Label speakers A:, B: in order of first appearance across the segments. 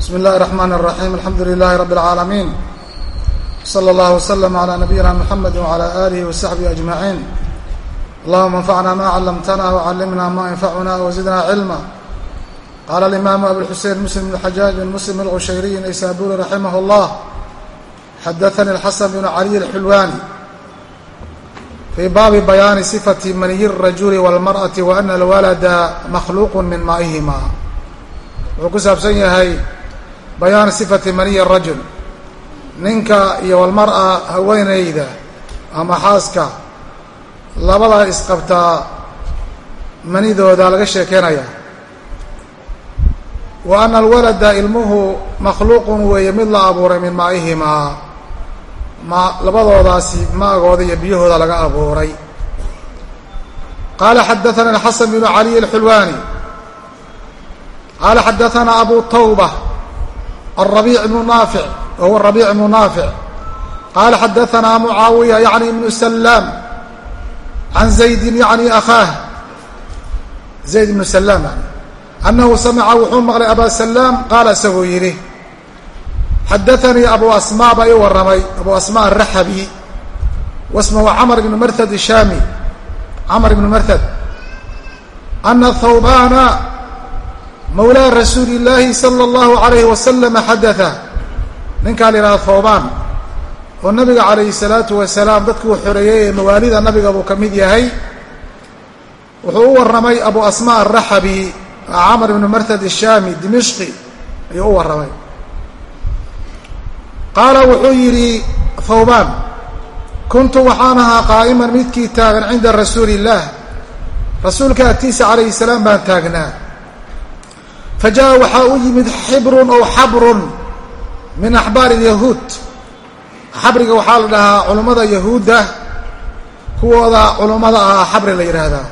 A: bsmi اllahi الرحmn الرaحيم alxamdu لlh رb العaalمين slى اllه وsلم عlى نabiyina mحamd وعlى آlih وصaxبه أجمaعين اllahuma انfcna ma clمtna وcلمna ma ينfcuna وزidna cilmا qala الإmam abuالxusein msلم بن xajاج بn msلم الcushayriي naysaburi raximh الlah xadaثnي الxasn بn عlي الxulwani fي baabi bayaani صfaة maniy الrajul والmarأة وأna اlwalda makhluq min maئihima wuxuu ku saabsan yahay bayaan sifati maniy rajul. Ninka iyo walmar-a haweenayda ama xaaska labadaa isqabtaa manidooda laga sheekeynaya wa ana alwalada ilmuhu makhluuqun weeye mid la abuuray min maa'ihimaa ma labadoodaasi maagooda iyo biyahooda laga abuuray. Qaala xadaana xasan bnu caliy alxulwaani. Qaala xadaana abu tawba. الربيع بن نافع وهو الربيع بن نافع قال حدثنا معاوية يعني بن سلام عن زيد يعني أخاه زيد بن سلام يعني أنه سمع wuxuu maqlay أbا سلام qaala isagoo yidhi xadaثnii أبو أسmاء baa ii waramay أبو أسmاء الرحبي واسمه cمر بن mrhd الشامي cمر بن mrhd أن ثوباna mawlaa rasuuli illaahi sala allahu calayhi wasalama xadaa ninkaa la yidhahda thoobaan oo nabiga calayhi salaatu wasalaam dadkuu xoreeyey ee mawaalida nabiga buu ka mid yahay. Wuxuu u warramay abu asmaa araxabi camar ibnu martad ishaami dimishqi ayuu u warramay. Qaala wuxuu yidhi thawbaan kuntu waxaan ahaa qaa'iman midkii taagan cinda rasuuli illaah rasuulka agtiisa calayhi salaam baan taagnaa fajaa waxaa u yimid xibrun ow xabrun min axbaari ilyahuud xabriga waxaa la dhahaa culummada yahuudda kuwooda culummada ah xabri la yidhaahdaa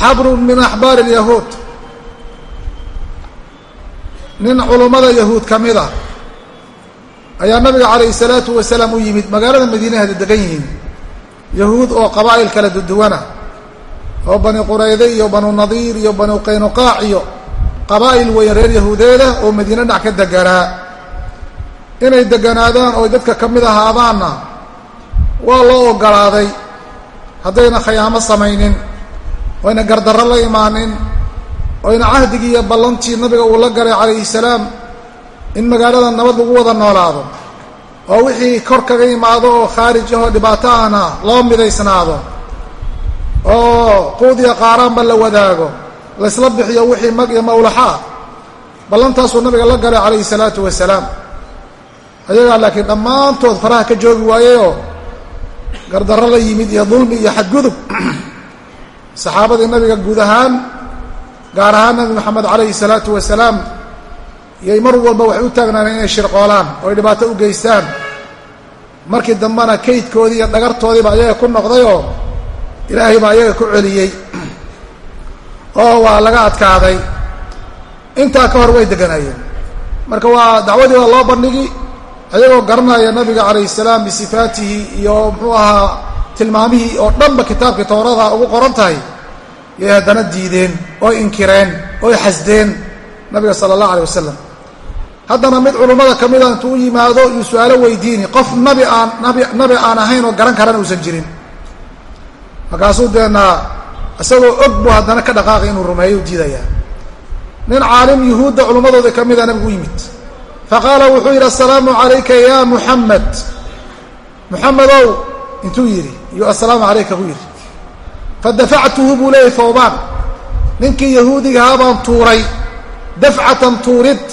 A: xabrun min axbaari ilyahuud nin culummada yahuud ka mida ayaa nabiga calayhi salaatu wasalaam u yimid magaalada madiine hada degan yihiin yahuud oo qabaa'il kala duduwana oo bani qurayde iyo banu nadiir iyo banu qaynuqaac iyo qabaa'il weyn reer yahuudeeda oo madiine dhac ka deganaa inay deganaadaan oo dadka ka mid ahaadaanna waa loo ogolaaday. Haddayna khayaamo samaynin oyna gardarro la imaanin oyna cahdigii iyo ballantii nabiga uu la galay calayhi salaam in magaalada nabad lagu wada noolaado oo wixii kor kaga imaado oo khaarij ahoo dhibaato ahna loo midaysnaado oo quudiya qaaraanba la wadaago. Laysla bixiyo wixii mag iyo mawlaxaa ballantaasuu nabiga la galay calayhi salaatu wasalaam. Ayagaa laakiin dhammaantood faraha ka joogi waayeyoo gardarro la yimid iyo dulmi iyo xadgudub. Saxaabadii nabiga guud ahaan gaar ahaan nabi moxamed calayhi salaatu wasalaam iyay mar walba waxay u taagnaaneen inay shirqoolaan oo ay dhibaato u geystaan. Markii dambena kaydkoodii iyo dhagartoodiiba ayaga ku noqdayoo ilaahay baa iyaga ku celiyey oo waa laga adkaaday. Intaa ka hor way deganayeen. Marka waa dacwadii waa loo bandhigi ayagoo garanaya nabiga calayhi salaam bisifaatihi iyo muxuu ahaa tilmaamihii oo dhanba kitaabkii towrada ugu qoran tahay yay haddana diideen oy inkireen oy xasdeen nabiga sala allah alay wasalam haddana mid culummada ka mida intuu u yimaado iyuu su'aalo weydiini qof nabi aan nabi nabi aan ahayn oo garan karana uusan jirin markaasuu deena isagoo og buu haddana ka dhaqaaqay inuu rumeeyo u diidayaa nin caalim yuhuudda culummadooda ka mida nabigu u yimid. Faqaala wuxuu yidhi assalaamu calayka ya muxamed muxamedow intuu yidhi iyo assalaamu calayka buu yidhi. Fadafactuhu buu leeyay thawbaan ninkii yahuudigahaa baan tuuray. Dafcatan tuurid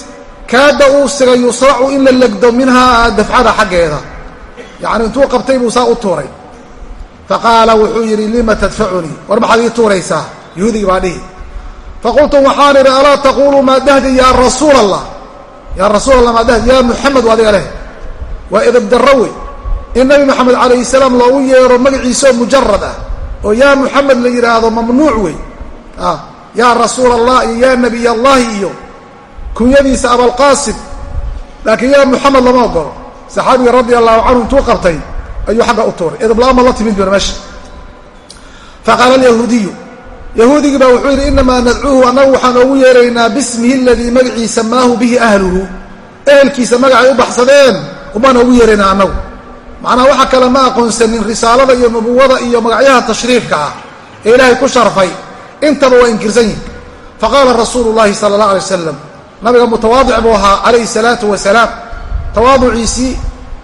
A: kaada uu sigay yusracu in la legdo minhaa dafcada xaggeeda. Yacni intuu qabtay buu saa u tuuray faqaala wuxuu yidhi lima tadfacunii war maxaad ii tuuraysaa yahuudigii baa dhihi faqultu waxaan idhi alaa taqulu maa dahdi yaa rasuul allah yaa rasuul allah maa dahdi yaa muxamed adiga leh waa edabdarro wey in nabi moxamed calayhi salaam loogu yeero magaciisaoo mujarad ah oo yaa muxamed la yidhaahdo mamnuuc wey yaa rasuul allah iyo yaa nabiy allahi iyo kunyadiisa abalqaasim laakiin yaa muxamed lama ogolo saxaabiga radia allahu canhu intuu qabtay ayuu agga u tuuray. Edabla-aan ma la timid buna meesha. Faqaala alyahuudiyu yahuudigii baa wuxuu yidhi inamaa nadcuuhu annagu waxaan oogu yeeraynaa bismihi aladii magacii samaahu bihi ahluhu. Ehelkiisa magacay u baxsadeen umbaan oogu yeeraynaa annagu. Macnaa waxa kale ma aqoonsanin risaalada iyo nubuwada iyo magacyaha tashriifka ah ee ilaahay ku sharfay. Intaba waa inkirsan yihiin faqaala rasuulu llahi sala allah alay wasalam nabiga mutawaadic buu ahaa calayhi salaatu wasalaam tawaaduciisii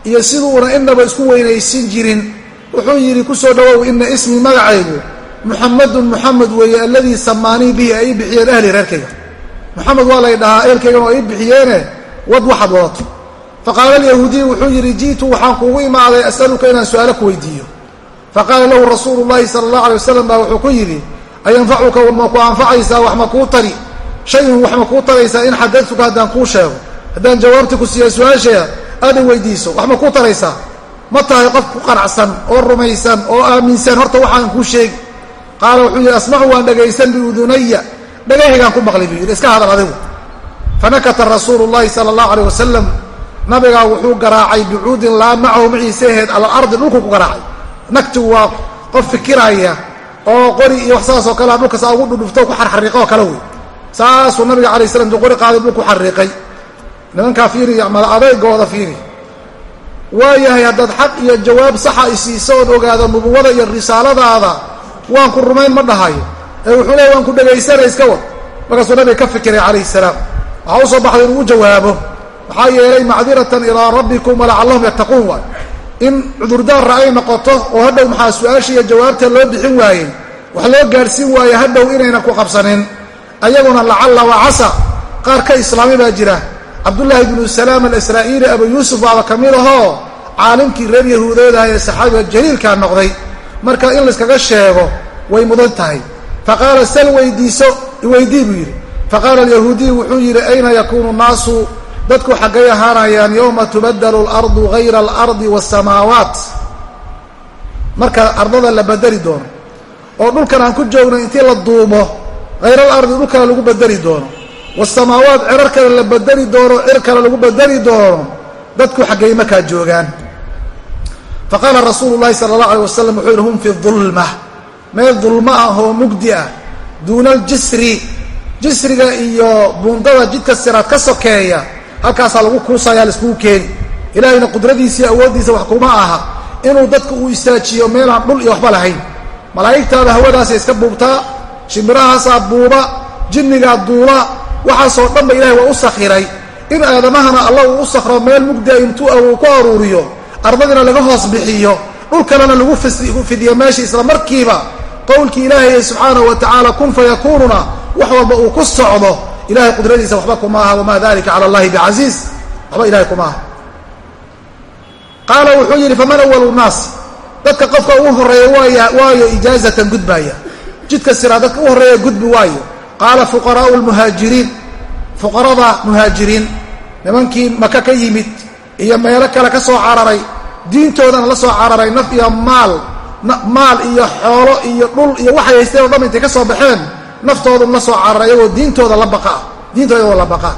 A: iyo siduuna inaba isku weynaysin jirin wuxuu yidhi ku soo dhowow ina ismii magacaygu muxamadun muxamed weeye alladii samaanii bihi ay ii bixiyeen ahli reerkayga. Muxamed waa lay dhahaa ehelkaygana oo ii bixiyeene wad waxaad wadato. Faqaala alyahuudiyu wuxuu yidhi ji'tu waxaan kuugu imaaday as'aluka inaan su'aalo ku weydiiyo. Faqaala lahu rasuulu llahi sala allah alay wasalam baa wuxuu ku yidhi ayanfacuka ma ku anfacaysaa wax ma kuu tari. Shayun wax ma kuu taraysaa in xadadtuka haddaan kuu sheego. Haddaan jawaabta ku siiya su'aasheeda aada weydiiso wax ma kuu taraysaa? Ma tahay qof ku qanacsan oo rumaysan oo aaminsan? Horta waxaan kuu sheegi qaala wuxuu yidhi asmacu waan dhagaysan biudunaya dhagahaygaan ku maqlay buu yidhi iska hadal adigu. Fanakata rasuulu llahi sala allahu aleyh wasalam nabigaa wuxuu garaacay bicuudin laa macahu maciise aheed ala ardi dhulku ku garaacay. Nagtigu waa qof fikiraya oo qori iyo wax saas oo kalea dhulka saa ugu dhudhufto ku xarxariiqa oo kale wey saasuu nabiga alay slam qori qaaday dhulku xariiqay nimankaa fiiri mala adeygooda fiiri. Waayahay haddaad xaq iyo jawaab saxa isiiso oon ogaado nubuwada iyo risaaladaada waan ku rumayn ma dhahayo ee wuxuu leey waan ku dhegaysanay iska wad markaasuu nabiga ka fikiray calayhi salaam. Waxaa u soo baxday inuu jawaabo. Maxaa yeelay macdiratan ilaa rabbikum walacallahum yattaquun waay in cudurdaarra ay noqoto oo hadhow maxaa su'aasha iyo jawaabta loo bixin waayey? Wax loo gaadhsiin waaye hadhow inayna ku qabsanin. Ayaguna lacalla wa casa. Qaar ka islaami baa jira cabdullaahi bnu salaam alasraa'iili abu yuusuf baaba ka mid ahoo caalimkii reer yahuudeedaha ee saxaabiga jaliilkaa noqday. Marka in layskaga sheego way mudan tahay. Faqaala sal weydiiso iweydii buu yidhi. Faqaala alyahuudiyu wuxuu yidhi ayna yakuunu naasu dadku xaggay ahaanayaan yowma tubadalu alardu hayra alardi waasamaawaat marka ardada la bedeli doono oo dhulkan aan ku joogno intii la duumo hayra alardi dhulkana lagu bedeli doono waasamaawaat cirar kale la bedeli doono cir kale lagu bedeli doono dadku xaggay markaa joogaan. Faqaala rasuulu llahi sala allah alay wasalam wuxuu yidhi hum fi dulma meel dulmo ah oo mugdi ah duuna aljisri jisriga iyo buundada jidka siraad ka sokeeya halkaasaa lagu kuusayaa laiskugu keeni. Ilaahayna qudradiisiiyo awooddiisa wax kuma aha. Inuu dadka uu istaajiyo meelaan dhul iyo waxba lahayn. Malaa'igtaada hawadaasay iska buubtaa shimbirahaasaa buuba jinnigaa duula waxaasoo dhan ba ilahay waa u sakhiray in aadamahana alla uu u sakhro meel mugdia intuu uu ku aruuriyo ardadina laga hoos bixiyo dhulkalena lagu fidiyo meesha isla markiiba. Qowlkii ilaahay subxaanahu wa tacaala kun fayakuununa wax walba uu ku socdo. Ilahay qudradiisa waxba kuma aha wamaa dalika cala allahi bicasiiz waxba ilahay kuma aha. Qaala wuxuu yidhi faman awalu naas? Dadka qofka ugu horreeya waaya waayo ijaazatan gudbaaya jidka siraa dadka u horreeya gudbi waayo qaala fuqaraau lmuhaajiriin fuqarada muhaajiriin nimankii maka ka yimid iyo meelo kale ka soo cararay diintoodana la soo cararay naf iyo maal maal iyo xoolo iyo dhul iyo waxay haysteen o dham intay ka soo baxeen naftoodu la soo cararay iyagoo diintooda la baqaa diintooda iyagoo la baqaa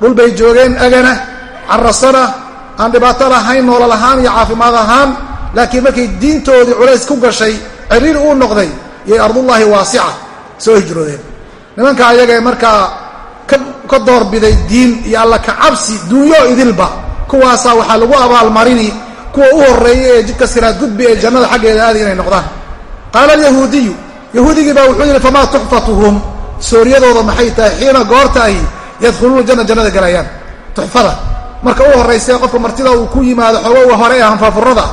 A: dhul bay joogeen agana carasana aan dhibaato lahayn noolol ahaan iyo caafimaad ahaan laakiin markay diintoodii culays ku gashay ciriir uu noqday iyo ardullaahi waasica soo hijroodeen nimanka ayagae markaa ka doorbiday diin iyo alla ka cabsi duunyo idilba kuwaasaa waxaa lagu abaalmarini kuwa u horreeya ee jidka siraad gudbi ee jannada xaggeeda aadi inay noqdaan. Qaala alyahuudiyu yahuudigii baa wuxuu yidhi famaa tuxfatuhum? Sooryadooda maxay tahay? Xiina goorta ay yadkhuluuna janna jannada galayaan. Tuxfada. Marka u horraysae qofka martida uu ku yimaado xoogowa hore ee hanfaafurada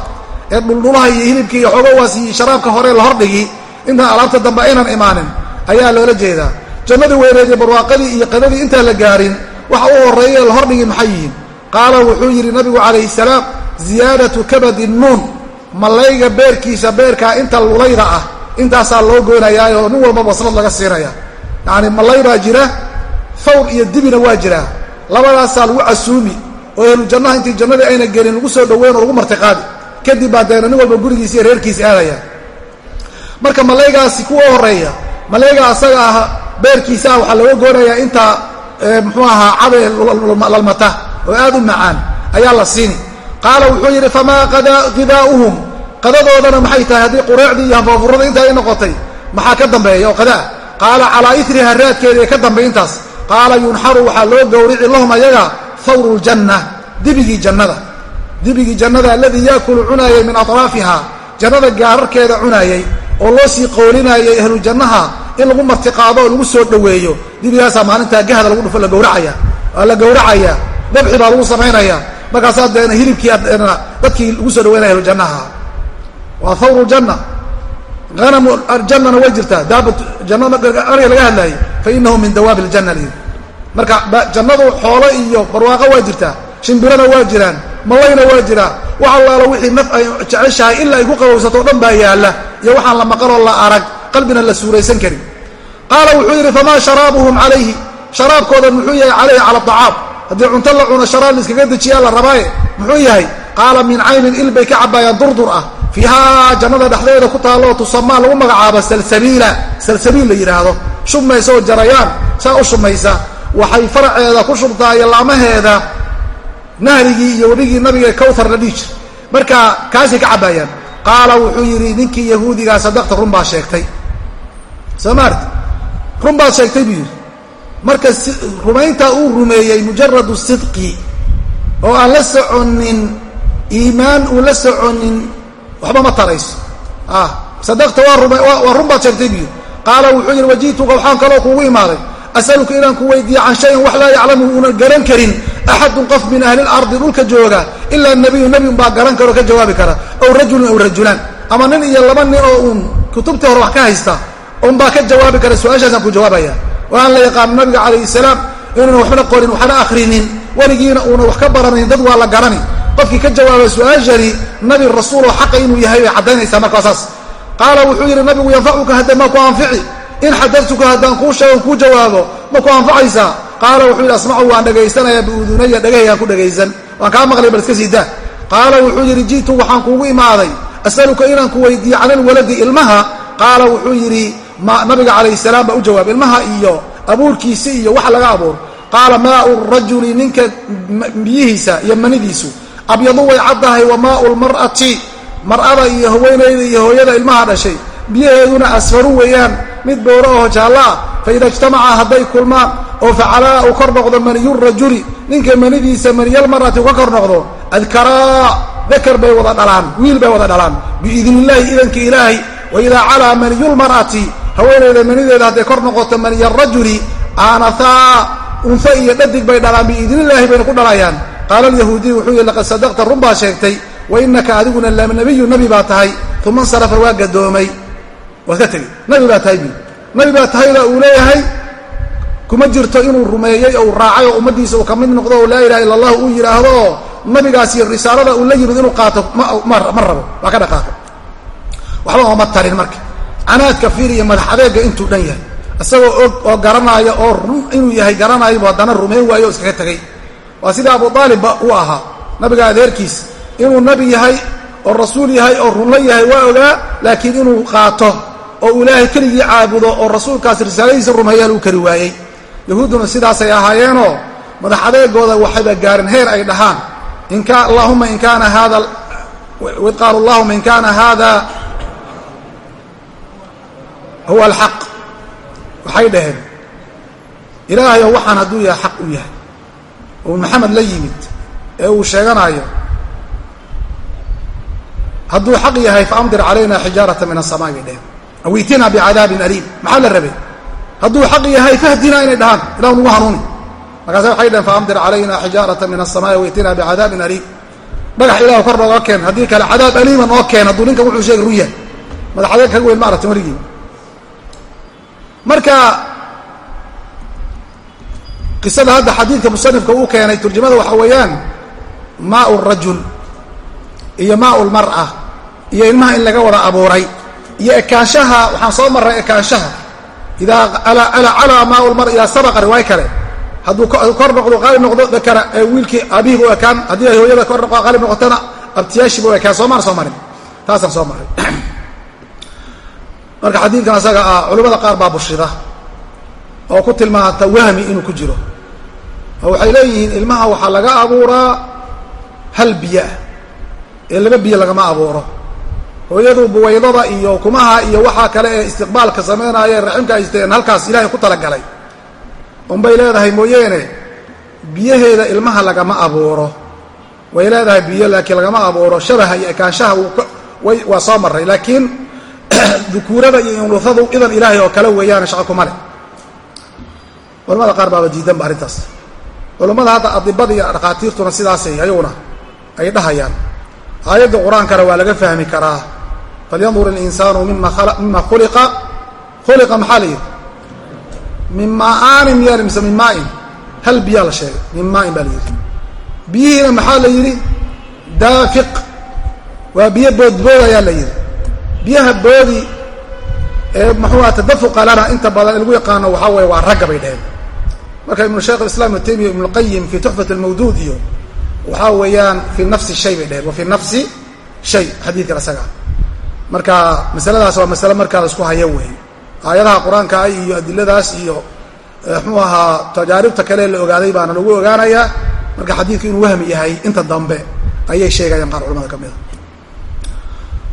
A: ee dhuldhulaha iyo hilibka iyo xoogowaas iyo sharaabka hore la hordhigi intaan alaabta dambe aynan imaanin ayaa loola jeedaa jannadii weyneed iyo barwaaqadii iyo qadadii intaan la gaarin waxa u horreeya ee la hordhigi maxay yihiin? Qaala wuxuu yidhi nabigu calayhi salaam ziyaadatu kabadi nuun mallayga beerkiisa beerkaa inta lulayda ah intaasaa loo goonayaayoo nin walba baslad laga siinaya. Yacani mallay baa jira fawr iyo dibina waa jiraa labadaasaa lagu casuumi oo ehlu jannaha intii jannadii ayna gelin lagu soo dhaweyn oo lagu martiqaadi kadib baa deena nin walba gurigiisa iyo reerkiisa aadaya. Marka mallaygaasi kuwa horreeya mallayga asaga ah beerkiisaa waxaa looga goonayaa intaa muxuu ahaa cabe lalmata oo aad u macaan ayaa la siini. Qaala wuxuu yidhi famaa qidaa'uhum qadadoodana maxay tahay? Haddii qureecdii iyo hanfafurada inta ay noqotay maxaa ka dambeeya oo qadaa? Qaala calaa iriha raadkeeda ee ka dambayntaas. Qaala yunxaru waxaa loo gowrici lahum ayaga thawru ljanna dibigii jannada. Dibigii jannada aladii yaakulu cunaayay min atraafiha jannada gaararkeeda cunaayay oo loo sii qoolinaayay ahlu jannaha in lagu martiqaado oo lagu soo dhoweeyo. Dibigaasaa maalintaa gahda lagu dhufo la gowracaya. Waa la gowracaya. Dabxi baa lagu samaynaya. Markaasaa deena hilibkii dadkii lagu soo dhaweynaya jannaha. Waa thawru janna. Anamu jannana way jirtaa. Daabat jannada ariga laga hadlaayay fa inahu min dawaabi ljanna lyidhi marka jannadu xoolo iyo barwaaqo waa jirtaa. Shimbirana waa jiraan. Malayna waa jiraa. Wax allaalo wixii naf ay jeceshahay ilaa ay ku qabowsato o dhan baa yaalla. Iyo waxaan la maqanoo la qalbina la suuraysan karin. Qaala wuxuu yidhi famaa sharaabuhum calayhi? Sharaabkooda muxuu yahay calayhi cala acaam haddii cunto la cuno sharaab laiskaga dejiyaa la rabaaye muxuu yahay? Qaala min caynin il bay ka cabbaayaan durdur ah. Fiihaa jannada dhexdeeda ku taalloo tusamaa lagu magacaabo salsabiila. Salsabiil la yidhaahdo shubmaysa oo jarayaan saa u shumaysa waxay faraceeda ku shubtaa iyo laamaheeda nahrigii iyo webigii nabiga kawthar la dhihi jir marka kaasay ka cabbaayaan. Qaala wuxuu yidhi ninkii yahuudigaa sadaqta run baa sheegtay soo maarti run baad sheegtay buu yidhi. Marka rumayntaa uu rumeeyey mujaradu sidqi oo aan la soconin iimaan uu la soconin waxba ma tarayso. Sadaqta waa run baad sheegtay buu yidhi. Qaala wuxuu yidhi waji'tuka waxaan kaloo kuugu imaaday. Asaluka inaan ku weydiiye can shayin wax laa yaclamu una garan karin. Axadun qof min ahli lardi dhulka jooga ilaa nabiyu nebiyun baa garan karo ka jawaabi kara. Aw rajulun aw rajulaan. Ama nin iyo laba nin oo uun kutubtii hore wax ka haysta un baa ka jawaabi kara su'aashaasaan ku jawaabaya. Waan la yaqaano nabiga calayhi salaam inuuna waxbana qorin waxna akhrinin. Weligiina uuna wax ka baranayn dad waa la garani. Qofkii ka jawaaba su'aashani nabi rasuuloo xaqa inuu yahay bay caddaynaysaa markaa saas qaala wuxuu yidhi nabigu yanfacuka hadda maa ku anfici. In xadatuka haddaan kuu sheego kuu jawaabo ma ku anfacaysaa. Qaala wuxuu yidhi asmacu waan dhagaysanayaa biudunaya dhagahayaan ku dhagaysan. Waan kaa maqlay bal iska siidaa qaala wuxuu yidhi ji'tu waxaan kuugu imaaday. Asaluka inaan ku weydiiye can ilwaladi ilmaha. Qaala wuxuu yidhi nabiga calayhi salaam baa u jawaab ilmaha iyo abuurkiisi iyo wax laga abuur. Qaala maau rajuli ninka biyihiisa iyo manidiisu. Abyadu way caddahay wa maau lmar'ati mar'ada iyo haweenayda iyo hooyada ilmaha dhashay. Biyaheeduna asfaru weeyaan mid booro oo jaallo ah faida ijtamaca hadday kulmaan oo facalaa uu kor noqdo maniyu rajuli ninka manidiisa maniyalmar'ati uu ka kor noqdo adkaraa dakar bay wada dhalaan wiil bay wada dhalaan. Biidn illaahi idanka ilaahay waidaa calaa maniyulmar'ati haweenayda manideeda hadday kor noqoto maniya rajuli aanahaa unfa iyo dhadig bay dhalaan biidnillaahi bayna ku dhalayaan. Qaala alyahuudiyu wuxuu yihi laqad sadaqta run baa sheegtay wa inaka adiguna nabiyu nabi baa tahay. Uma insarafa waa gadoomay. Waad ka tegey. Nabi baa tahay bu nabi baa tahayda uu leeyahay kuma jirto inuu rumeeyey oo u raacay oo ummaddiisa uu ka mid noqdo oo laa ilaha illa allah uu yidhaahdo oo nabigaas iyo risaalada uu la yimid inuu qaato ma rabo waa ka dhaqaaqay waxba ooma tarin marka canaadka fiir iyo madax adeega intuu dhan yahay. Isagoo og oo garanaayo oo run inuu yahay garanaayobu haddana rumayn waayo o iskaga tegay waa sida abu aalibba uu ahaa. Nabiga adeerkiis inuu nabi yahay oo rasuul yahay oo runla yahay waa ogaa laakiin inuu qaato oo uu ilaahay keligii caabudo oo rasuulkaas risaaladiisa rumeeyaa lagu kari waayey. Yahuudduna sidaasay ahaayeenoo madax adeegooda waxayba gaarin heer ay dhahaan. Allahuma in kaana hada id qaalu allahuma in kaana hada huwa alxaq. Waxay dhaheen ilaahayow waxaan hadduu yahay xaq u yahay. Oo maxamed la yimid ee uu sheeganaayo hadduu xaq yahay faamdir calayna xijaarata min aلsamaai bay dhaheen. Aw itina bicadaabin aliim. Maxaa la rabay? Hadduu xaq yahay fahdina inay dhahaan. Ilah nagu hanuuni. Markaasa waxay dhaheen faamdir calayna xijaarata min aلsamaai aw itina bicadaabin aliim. Dhagax ilah kor nooga keen haddii kale cadaab aliima noo keen hadduu ninkan wuxuu sheegay run yahay madaxadeeg kaga weyn ma aragtin weligii marka qisada hadda xadiidka musanifka uu keenay turjamada waxaa weeyaan maau rajul iyo maau lmar'a iyo ilmaha in laga wada abuuray iyo ekaanshaha waxaan soo marray ekaanshaha. Idaa calaa maau lmar idaa sabaqa riwaayo kale. Hadduu kor noqdo qaalib noqdo dakara ee wiilkii aabihiiba u ekaan haddii ay hooyada kor noqo qaalib noqotona abtiyaashiiba u ekaan. Soomaan soo marin taasaan soo marray marka xadiidkan asaga ah culimmada qaar baa bushida oo ku tilmaanta wahmi inuu ku jiro. Oo waxay leeyihiin ilmaha waxaa laga abuuraa hal biyoah ee laba biyo lagama abuuro. Hooyadu buwaydada iyo kumaha iyo waxaa kale ee istiqbaalka samaynaya raximka haysteen halkaas ilaahay ku talagalay unbay leedahay mooyeene biyaheeda ilmaha lagama abuuro. Way leedahay biyo laakiin lagama abuuro. Shabaha iyo ekaanshaha waa soo maray laakiin dukuurada iyo inluhadu idan ilaahay oo kale weeyaan shaqo kuma leh. Culamada qaar baaba diidanba arrintaas. Culammada hadda adibada iyo dhakhaatiirtuna sidaasay ayaguna ay dhahayaan. Aayadda qur'aankana waa laga fahmi karaa. Falyandur اlinsaanu mima khuliqa khuliqa maxaa la yidhi? Min maaanin miyaa mise min maain hal biyaa la sheegay min maain baa la yidhi. Biyihiina maxaa la yidhi? Daafiq. Waa biyo boodboodayaa la yidhi biyaha boodi ee muxuuha tadafuqa lana inta badan lagu yaqaano waxaa weeye waa ragga bay dheheen marka ibnu sheekh islam ibnu taymiya ibnu lqayim fii tuxfat almawduud iyo waxaa weeyaan fii nafsi shay bay dheheen wa fii nafsi shay xadiidkan isagaa marka masaladaas waa masale markaa la isku haya weeye aayadaha qur'aankaa iyo adiladaas iyo mxuu ahaa tajaaribta kale la ogaaday baana lagu ogaanayaa. Marka xadiidku inuu wahmi yahay inta dambe ayay sheegayaan qaar culamada ka mida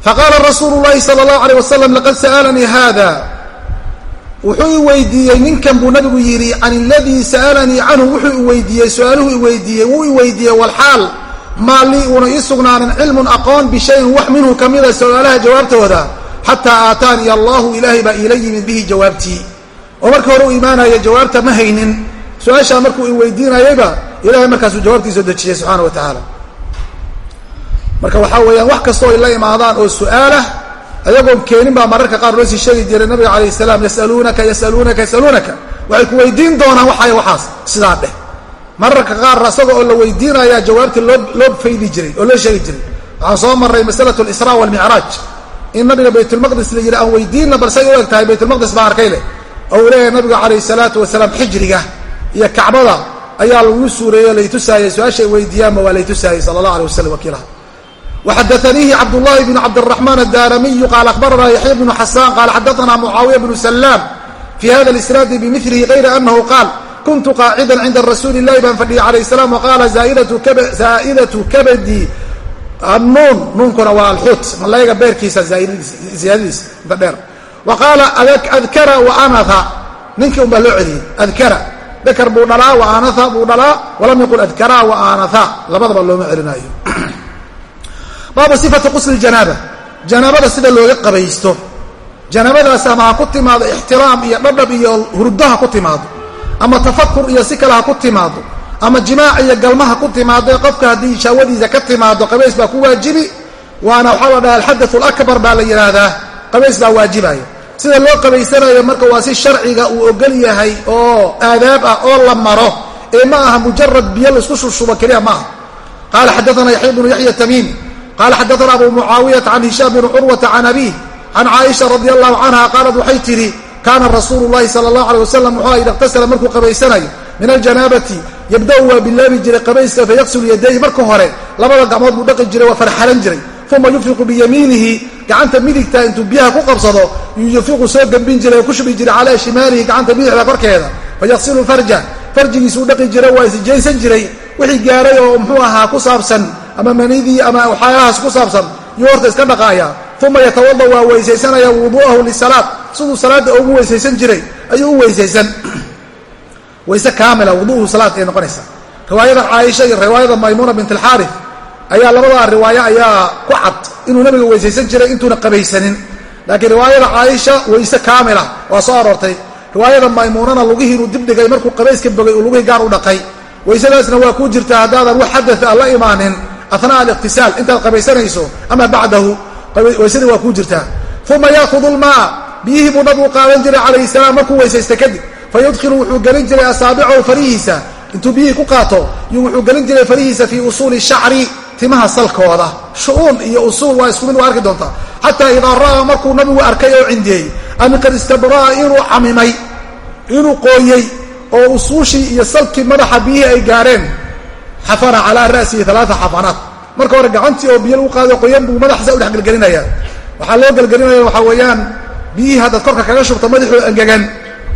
A: faqaala rasuulu llahi sala allahu alayh wasalam laqad sa'alanii hada wuxuu i weydiiyey ninkan buu nabigu yidhi can aladii sa'alanii canhu wuxuu i weydiiyey su'aaluhu i weydiiyey wuu i weydiiyey walxaal maa lii uuna ii sugnaanin cilmun aqoon bishayin wax minhu ka mida su'aalaha jawaabtooda xataa aataaniya allahu ilaahay baa iila yimid bihi jawaabtii oo markii hore u imaanaya jawaabta ma haynin su'aashaa markuu i weydiinayayba ilahay markaasuu jawaabtiisoo dejiyey subxaana wa tacaala marka waxaa weeyaan wax kastoo ay la imaadaan oo su'aalah ayagoon keenin baa mararka qaar loo sii sheegi jiray nabiga calayh salaam yasaluunaka yasaluunaka yasaluunaka. Waxay ku weydiin doonaan waxay waxaas sidaa dheh. Mararka qaar isaga oo la weydiinayaa jawaabtii loo loo faydi jiray oo loo sheegi jiray. Waxaan soo marray masalatu alisraa walmicraaj in nabiga baytulmaqdis la yidhi aan weydiinna balsay u eg tahay baytulmaqdis baa arkay leh. Oo uu leeyahay nabiga calayh salaatu wasalaam xijriga iyo kacbada ayaa lagu suureeyey o laytusaayey su'aashay weydiiyaanba waa laytusaayey sala allah alay wasalam wakiilaha وxadثnيhi cبdاللhi بن cبدالرحمن الdاrمي qال أخبرna يحyى بن حسان qال xdثna معاaوية بن سلام في hda الاسناaد بمثلhi غyr أنه qاaل كنت قاacدا عnda رasuuل اللahi baan fadhiyay عليه السلام وqاla زائدة kbdي الnuun nuunkuna waa alxuut malayga beerkiisa ziyaadadiisa inta dheer وqاala أdkra وأnha ninkii un baa loo celiyey أdkra dakr buu dhalaa وأnha buu dhalaa وlam yqل أdkra وأnha labadaba looma celinayo baabu sifati qusli janaaba. Janaabada sida looga qabaysto. Janaabadaas ama ha ku timaado ixtiraam iyo dhadhab iyo hurdo ha ku timaado ama tafakur iyo si kale ha ku timaado ama jimaac iyo galma ha ku timaado qofka haddii shahwadiisa ka timaado qabays baa ku waajibi. Waana waxaa la dhaha alxadath alakbar baa la yidhaahdaa qabays baa waajibaya sida loo qabaysanayo marka waa si sharciga uu ogol yahay oo aadaab ah oo la maro ee ma aha mujarad biyo la isku shushubo keliya ma aha. Qaala xadaana yaxya bnu yaxya tamiim qala xadaana abu mucaawiyaa can hishaam bn curwata can abih can caaisha radi allahu canha qaalat waxay tidhi kaana rasuulu llahi sala allahu alay wasalam wuxuu ida iqtasala markuu qabaysanayo min aljanaabati yabda'u waa bilaabi jiray qabayska fayaqsulu yadayhi marka hore labada gacmood buu dhaqi jiray waa farxalan jiray uma yufriqu biyamiinihi gacanta midigta intuu biyaha ku qabsado yufiqu soo gambin jiray oo ku shubi jiray calaa shimaalihi gacanta bidixda korkeeda fayaqsilu farja farjigiisuu dhaqi jiray waa isjaysan jiray wixii gaaray oo muxuu ahaa ku saabsan ama manidii ama waxyaalahaas ku saabsan yuu horta iska dhaqaaya. Uma yatawada waa weysaysanaya wuduu'ahu lisalaad siduu salaadda ugu weysaysan jiray ayuu u weysaysan. Weyse kaamila wuduuhu salaad ay noqonaysa. Riwaayada caaisha iyo riwaayada maymuuna bint alxaari ayaa labadaa riwaayo ayaa ku cad. Inuu nabiga weysaysan jiray intuuna qabaysanin. Laakiin riwaayada caaisha weyse kaamila waa soo aroortay. Riwaayada maymuunana lugihii inuu dibdhigay markuu qabayska bogay uu lugihii gaar u dhaqay. Weysadaasna waa kuu jirtaa haddaadan wax xadat aan la imaanin anaa aliqtisaal intaad qabaysanayso ama bacdahu weysadii waa kuu jirtaa uma yaakudu lmaa biyihii buu nabigu qaadan jiray calayhi salaam markuu weysaysta kadib fayudkhilu wuxuu gelin jiray asaabicahu farihiisa intuu biyihii ku qaato yuu wuxuu gelin jiray farihiisa fii usuuli shacri timaha salkooda shu'uun iyo usuul waa isku mid waa arki doontaa xataa idaa ra'aa markuu nabigu arkay oo cindiyey ama qad istabra'a inuu camimay inuu qooyey oo usuushii iyo salkii madaxa ay gaareen xafana calaa ra'sihi alaaa xafanaat marka hore gacantii oo biyo lagu qaado qoyan buu madaxasa u dhex gelgelinaya waxaa loo gelgelinaya waxaa weeyaan biyihii haddaad korka kaga shubto madaxuu engegan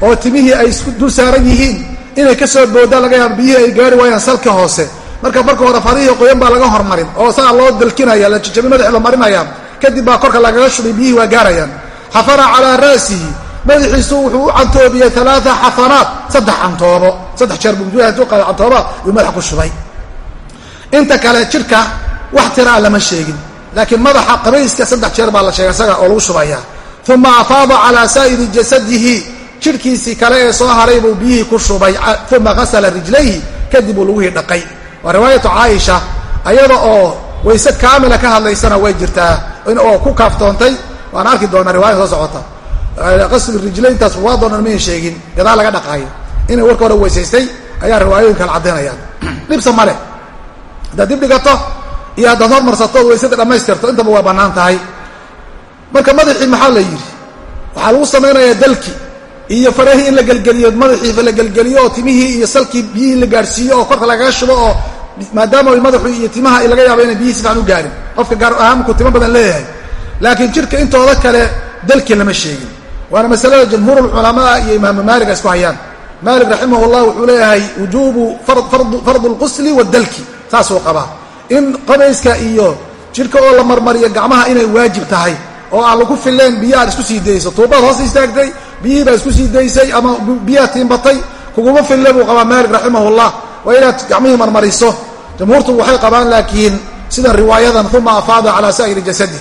A: oo timihii ay isku dul saaran yihiin inay ka soo boodaan laga yaaba biyihii ay gaari waayaan salka hoose. Marka marka hore farihii qoyan baa laga hormarin oo saa loo dalkinaya la jijabi madaxi la marinaya. Kadib baa korka lagaga shubay biyihii waa gaarayaan. Xafana calaa ra'sihi madaxiisu wuxuu u cantoobiyey alaaa xafanaat saddex cantoobo saddex jeer buu cantooba yuu madaxa ku shubay inta kale jidhka wax tiraa lama sheegin. Laakiin madaxa qabayska saddex jeer baa la sheegay isaga oo lagu shubaya. Uma afaada calaa saa'iri jasadihi. Jidhkiisii kale ee soo haray buu biyihii ku shubay. Uma hasala rijlayhi. Kadib uu lugihii dhaqay. Waa riwaayatu caaisha ayada oo wayse kaamila ka hadlaysana way jirtaa. Oo ku kaaftoontay waan arki doonaa riwayada soo socota. Qaslu rijlayntaas ruwaadoo dhan mayn sheegin. Gadaal laga dhaqaayo. Inay warka hore weysaystay ayaa riwaayooyin kala caddaynayaan dhibsa male haddaad dib dhigato iyo haddaad hormarsato od waysada dhammaystirto. Intaba waa bannaan tahay. Marka madaxii maxaa la yidhi? Waxaa lagu samaynayaa dalki iyo farahii in la gelgeliyo madaxiifa la gelgeliyo oo timihii iyo salkii biyihii la gaadhsiiyo oo korka lagaga shubo oo maadaama madaxu iyo timaha laga yaabo inay biyihii si fiican u gaarin qofka gaar ahaanku timo badan leeyahay. Laakiin jidhka intooda kale dalki lama sheegin. Waana masalada jamhuurulculamaa iyo imaamu maaliga isku hayaan. Maalik raximah llah wuxuu leeyahay wujuubu fardu lqusli wadalki saasuu qabaa. In qabayska iyo jidhka oo la marmariyo gacmaha inay waajib tahay oo aan lagu fileen biyo aad isku sii dayso tuubaad hoos istaagtay biyihii baad isku sii daysay ama biyaad tiimbatay kuguma fille buu qabaa maalik raximahullah. Waa inaad gacmihii marmariso. Jamhuurtu waxay qabaan laakiin sidan riwaayadan uma afaada calaa saa'iri jasadi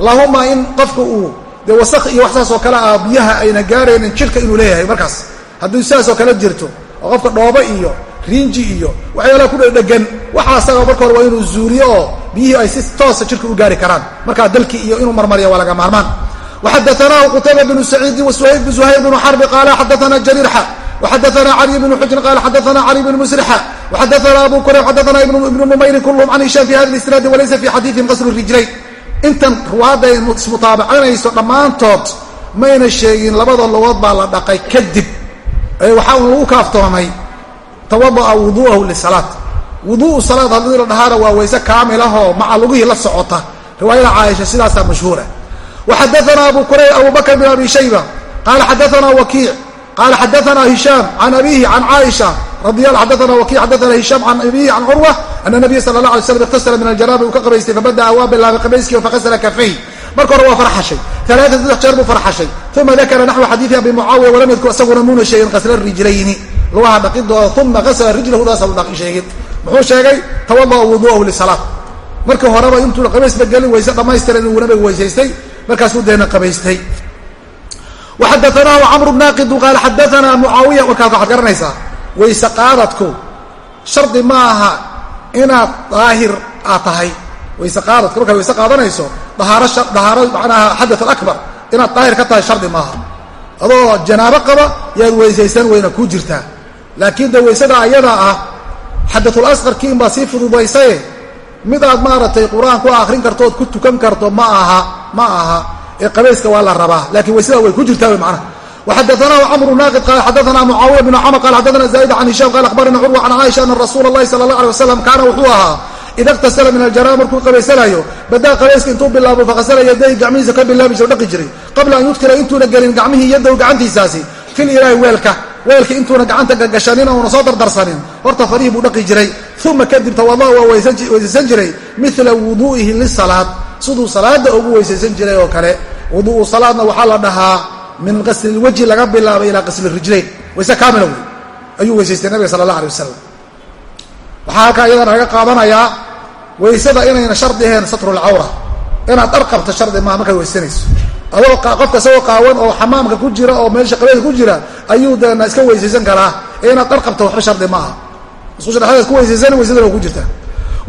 A: allahuma in qofka uu dee wasaq iyo wax saas oo kale ah biyaha ayna gaaraynin jidhka inuu leeyahay markaas. Haddii sidaasoo kale jirto oo qofka dhoobo iyo riinji iyo waxyaalaha ku dhedhegan waxa asaga marka hore waa inuu zuuriyo oo biyihii ay si toosa jidhka u gaari karaan. Markaa dalki iyo inuu marmariya waa laga maarmaan. Waxadaanaahu qutayba bnu saciidi wasuhayb bn zuhayr bnu xarbi qaala xadaana jariirxa. Waxadaana cali bnu xujrin qaala xadaana cali bn musrixa. Waxadaana abu kurayb xadaana ibnu numayrin kulluhum can hishaam fi hada isnaadi walaysa fi xadiiihim qasru rijlayn intan ruwaadda ay ismutaabacanayso dhammaantood mayna sheegin labada lugood baa la dhaqay kadib. Waxaa un lagu kaaftoomay tawada'a wudu'ahu lisalaat. Wudu'u salaad haddii la dhahaana waa wayse kaamilahoo maca lugihii la socota. Riwaayada caaisha sidaasaa mashhuura. Waxadaana abu kurayb abu bakr bin abi shayba. Qaala xadaana wakiic. Qaala xadaana hishaam can abihi can caaisha xadaana wakiic xadaana hishaam can abihi can curwa ana nabiya sala la alay slam ikhtasala min aljanaaba uu ka qabaystay fabada'a waa bilaabay qabayskii fakasala kafay marka hore waa farxashay. Alaaa saddex jeer buu farxashay. Uma dakara naxwa xadiidi abi mucaawiya walam yadkur isaguna muuna sheegin qasla rijlayni lugaha dhaqidooda uma gasla rijlahu daasa dhaqi sheegin muxuu sheegay tawada'a wudu'ahu lisalaat markii horeba intuu qabaysba gelin wayse dhammaystiran inuu nabiga weysaystay markaasuu deena qabaystay. Waxadaanaahu camru naaqidu qaala xadaanaa mucaawiya. Warkaas waxaad garanaysaa wayse qaadadku shardi ma aha inaad daahir aad tahay. Wayse qaadadka markaad wayse qaadanayso dahaaro dahaaro macnaha xadath alakbar inaad daahir ka tahay shardi maaha adoo janaabo qaba yaad weysaysan weyna kuu jirtaa laakiin de waysada ayada ah xadatul asqarkii inbaa sii fududaysaye mid aad maaragtay qur-aan ku akrin karto ood ku tukan karto ma aha ma aha ee qabayska waa la rabaa lakiin waysada way ku jirtaa wy macnaha وxadaثnaه cمر ناqd qال xadaثna mعaaوiية بن cmر qال xadaثna زايد عن هiشام qال أخbarna curوة عن cائشha أن رasuul الlahi salى الله عليه وسلم kaana wuxuu ahaa ida اktasla min الjanاa markuu qabaysanayo badaa qabayska intuu bilaabo fakasla yaday gacmihiisa ka bilaabi jir dhaqi jiray qabla an yudkila intuuna gelin gacmihii yadow gacantiisaasi fi ilaahi weelka weelka intuuna gacanta gagashanin ouna soo dardarsanin. Horta farihii buu dhaqi jiray. Uma kadib tawada waa weysaysan jiray. Mila wudu'ihi lisalaad siduu salaada ugu weysaysan jiray oo kale wudu'u salaadna waxaa la dhahaa min qasli lwajhi laga bilaabo ilaa qasli rijlayn wayse kaamila wey ayuu weysaystay nabiga sala allah alay wasalam waxaa halkaa iyadana laga qaadanayaa waysada inayna shardi ahayn satrulcawra inaad dhar qabto shardi maaha markaad weysanayso adoo qofka isagoo qaawan oo xamaamka ku jira oo meesha qabeeda ku jira ayuu deena iska weysaysan karaa ee inaad dhar qabto waxba shardi maaha musqusha dhexdeed ku weysaysan waysadana ku jirta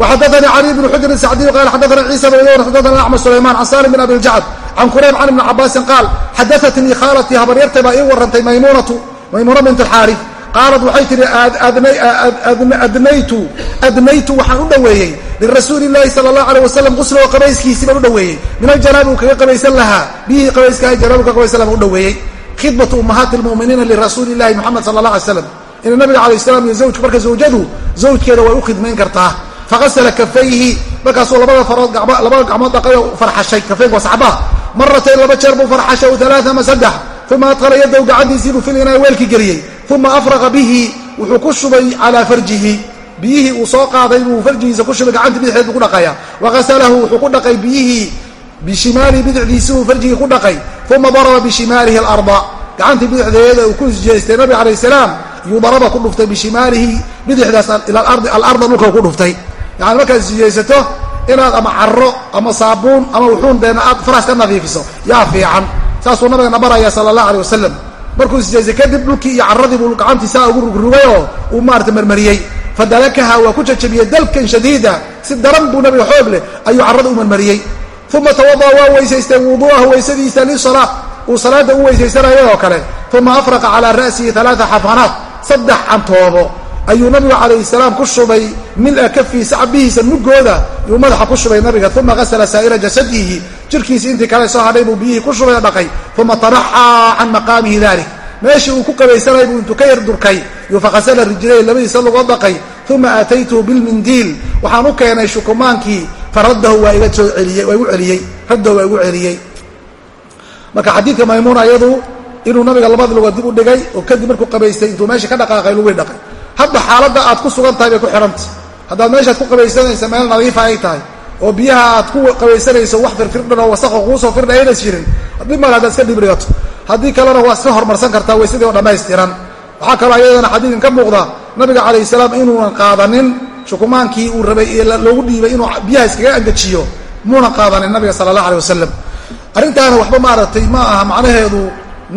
A: وxadaثnي cلي بن xujr الsacdiي qal xadaثna ciisa bn ydn xadaثna أxmed sulayman can salim بn abi اljacd can kurayb can ibni cabaasin qaal xadaثatnii khaaltii habaryartay baa ii warantay maymunatu maymuna bint اlxaarif qaalad waxay tihi adnaytu adnaytu waxaan u dhoweeyey. Lirasuuli lahi sala allahu alay wasalam quslahu qabayskiisii baan u dhoweeyey. Min aljanaabi uu kaga qabaysan lahaa biyihii qabayskaha janabu kaga qabaysan laha baan u dhoweeyey. Khidbatu ummahaati almu'miniina lirasuuli llahi sala allah alay slam ina nabiga alayh salam iyo zawjku marka zawjadu zawjkeeda way u khidmayn kartaa. Faqasala kafayhi markaasuu labada farood labada gacmood dhaqay farxashay. Kafayn waa maratayn laba jeer buu farxashay o alaaa ama saddex. Uma adqala yadaw gacantiisiibuu fil inaa weelkii geliyey uma afraqa bihi wuxuu ku shubay calaa farjihi biyihii uu soo qaaday buu farjigiisa ku shubay gacantii bidixeed buu ku dhaqaya wagasalahu wuxuu ku dhaqay biyihii bishimaalihi bidixdiisi uu farjigii ku dhaqay uma daraba bishimaalihi alarda gacantii bidixdeeda uu ku jeestay nabiga calayh salaam yuu daraba ku dhuftay bishimaalihi bidixdaas alarda dhulka ku dhuftay yani markaad sijaysato inaad ama caro ama saabuun ama wuxuun deena aad faraas ka nadiifiso yaa fiican saasuu nabigana baraya sala allah aleh wasalam markuu sijaysay kadib dhulkii iyo carradii buu gacantii saa ugu rugrugayoo uu maarata marmariyey. Fadalakaha waa ku jajabiyey dalkan shadiida si daran buu nabiga xoog leh ayuu carrada u marmariyey. Uma tawada'a waa weysaystay wuduu'ahu weysadiisa lisalaa uu salaada u weysaysanaya oo kale. Uma afraqa calaa ra'sihi alaaa xafanaat saddex cantoobo. Ayuu nabigu calayhi salaam ku shubay mila kafii sacbihiisa mugooda yuu madaxa ku shubay nabiga. Uma gasala saa'ira jasadihi jirkiisi intii kale soo hadhay buu biyihii ku shubay dhaqay. Uma tanaxaa can maqaamihi dalik meeshii uu ku qabaysanay buu intuu ka yar durkay. Yuu fakasala rijlay labadiisa lugoo dhaqay. Uma aataytuhu bilmindiil. Waxaan u keenay shukumaankii faraddahu waa iga soo eliyey waa igu celiyey. Raddahu waa igu celiyey. Marka xadiidka maymuuna iyadu inuu nabiga labada lugood dib u dhigay oo kadib markuu qabaystay intuu meeshii ka dhaqaaqay lugii dhaqay. Hadda xaaladda aad ku sugan tahay bay ku xidhanta haddaad meeshaad ku qabaysanaysa meel nadiifa ay tahay oo biyaha aad ku qabaysanayso wax firfirdhan oo wasaqo kuusoo firdha aynas jirin dib mal hadaad iska dhibrigato. Haddii kalena waa iska hormarsan kartaa waysadii oo dhammaystiran. Waxaa kaloo ayadana xadiidkan ka muuqda nabiga calayh salaam inuunan qaadanin shukumaankii uu rabay loogu dhiibay inuu biyaha iskaga angajiyo muunan qaadanin nabiga sala allah aleh wasalam arrintaana waxba maaragtay ma aha macnaheedu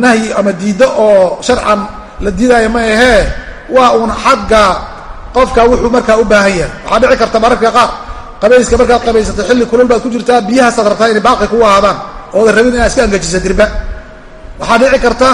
A: nahyi ama diiddo oo sharcan la diidaayo ma ahee. Waa uun xagga qofka wuxuu markaa u baahan yahay. Waxaa dhici karta mararka qaar qabayska markaad qabaysato xilli kulal baad ku jirtaa biyahaasaad rabtaa inay baaqi kugu ahaadaan ooda rabin inaad iska angajisa dirba. Waxaa dhici karta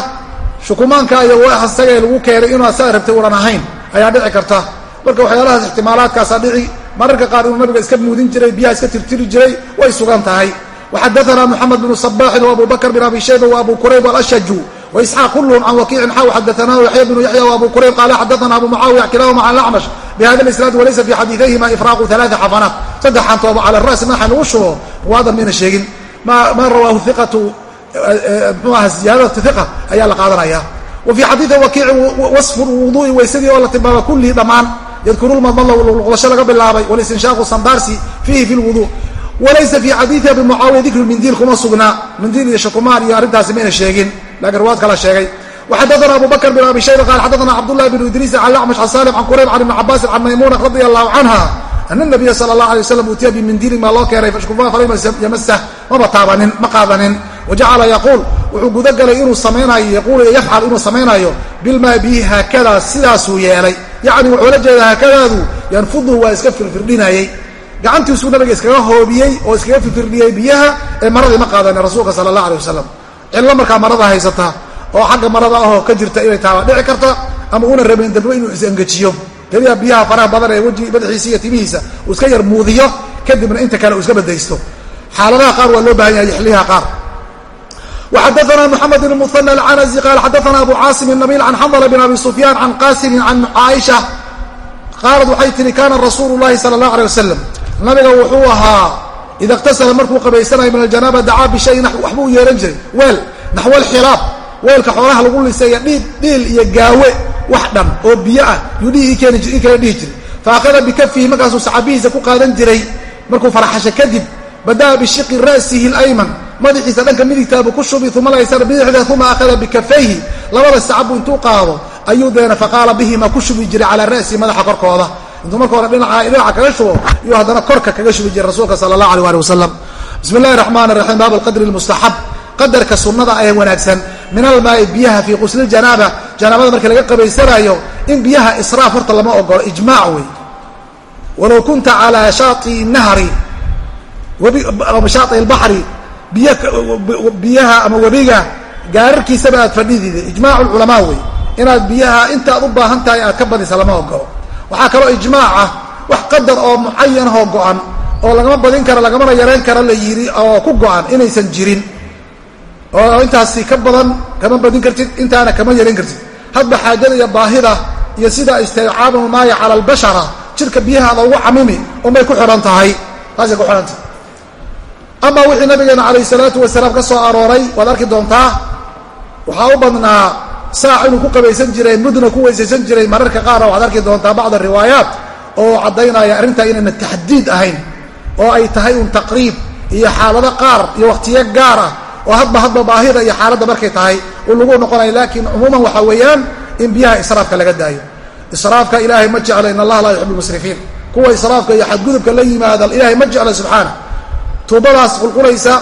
A: shukumaanka iyo waaxa isagae lagu keenay inaad saa rabtay unan ahayn ayaa dhici karta. Marka waxyaalahaas ixtimaalaadkaasaa dhici mararka qaar inuu nabiga iska muudin jiray biyaha iska tirtiri jiray way sugan tahay. Waxadaanaa moxamed bnu sabaaxin waabuu bakr bin abi shayba waabuu qurayb alashaju waisxaaq kulluhum can wakiicin xaw xadaanah yaxya bnu yaxya waabuu qurayb qaala xadaana abu mucaawiya kilaahuma can acmash bhada isnaad walaysa fi xadiiayhima ifraaqu aa xafanaat saddexantooba cala rasi madaxa lagu shubo waadan mayna sheegin maa rawaahu iqatu mxuu aha ziyaadat iqa ayaa la qaadanaya wa fii xadiidi wakiici wasfu wuduui waysadii oo la tilmaama kullii dhammaan yadkuru lmadmada luqdasho laga bilaabay walistinshaaqu sandaarsi fiihi fi lwuduu walaysa fii xadiidi abi mucaawiya dikru mindiil kuma sugnaa mindiil iyo shukumaan iyo arrintaasi mayna sheegin lakiin riwaad kala sheegay وxadثna abu bkr بن abi shayba qal xadثna cabdالlahi بن idriis an acmash an salim an qurayb can ibn cabaasin can maymuna radi الlahu canha an الnabiya salى الlah alيه waslam utiya bimindiilin baa loo keenay fashkufa falam yamasah maba taabanin ma qaadanin wajacala yaquul wuxuu gudagalay inuu samaynayo yaquul yafcal inuu samaynayo bilmaa bihi haakada sidaasuu yeelay yacni wuxuu la jeedaa haakadaadu yanfuduhu waa iska firfirdhinayey gacantiisuu nabiga iskaga hoobiyey oo iskaga firfirdhiyey biyaha ee maradii ma qaadanin rasuulka sala الlah alيه wasalam cillo markaa marada haysata oo xagga marada ahoo ka jirta inay taaba dhici karta ama una rabayn dambe inuu is-engejiyo keliya biyaha faraha badan ee weji madaxiisa iyo timihiisa uu iska yar muudiyo kadibna inta kale uu iska badaysto xaaladaha qaar waa loo baahan yahay yaxliha qaar وxadثna mحamed بن مثنى الcنزي qال xadثna abu cاasim النبيل عن xنظل بن abi سفyاn عن qاsm عن cاaئشha qaaلad waxay tihi kana rasuul الlahi salى الlaه عليه وsلم nabiga wuxuu ahaa ida اktasla markuu qabaysanayo min aljanaaba dacaa bishayin waxbuu yeehan jiray weel naxو اlxilaab weelka xoolaha lagu lisay iyo dhiil iyo gaawe wax dhan oo biyo ah yuu dhihii kale dhihi jiray faakada bikafihi markaasuu sacabihiisa ku qaadan jiray markuu faraxashay kadib badaa bishiqi ra'sihi alayman madaxiisa dhanka midigtaabuu ku shubi uma laysar bidixda uma akhada bikafayhi labada sacabu intuu qaado ayuu deena faqaala bihima ku shubi jiray calaa ra'sihi madaxa korkooda. Intuu marka hore dhinaca kaga shubo iyo haddana korka kaga shubi jiray rasuulka sala allah aleh ali wasalam bismi illahi raxmaan raxiim baab alqadri mustaxab qadarka sunnada ee wanaagsan min almaai biyaha fii qusli janaaba. Janaabada markii laga qabaysanaayo in biyaha israaf horta lama ogolo ijmaac wey walow kunta calaa shaai nahri shaai lbaxri biyaha ama webiga gaararkiisaba aad fadhidid ijmaac culamaa wey inaad biyaha intaad u baahan tahay aad ka badisa lama ogolo waxaa kaloo ijmaac ah wax qadar oo mucayanahoo go-an oo lagama badin karo lagamana yarayn karo la yidhi oo ku go-an inaysan jirin oo intaasi ka badan kama badin kartid intaana kama yaran kartid. Hadba xaajada iyo baahida iyo sida isticaabu maaya cala albashara jirka biyaha loogu camimi unbay ku xidhan tahay taasay ku xidhan tahay. Ama wixii nabigeena calayh salaatu wasalaam ka soo arooray waad arki doontaa waxaa u badnaa saac inuu ku qabaysan jiray mudna ku weysaysan jiray mararka qaara waxaad arki doontaa bacd riwaayaat oo caddaynaya arrintaa inayna taxdiid ahayn oo ay tahay un taqriib iyo xaalado qaar iyo wakhtiyo gaar ah oo hadba hadba baahida iyo xaaladda markay tahay uu lagu noqonayo laakiin cumuuman waxaa weeyaan in biyaha israafka laga daayo. Israafka ilaahay ma jecla in allaha laa yuxibu lmusrifiin kuwa israafka iyo xadgudubka la yimaada ilaahay ma jecla subxaana. Tuubadaas qulqulaysa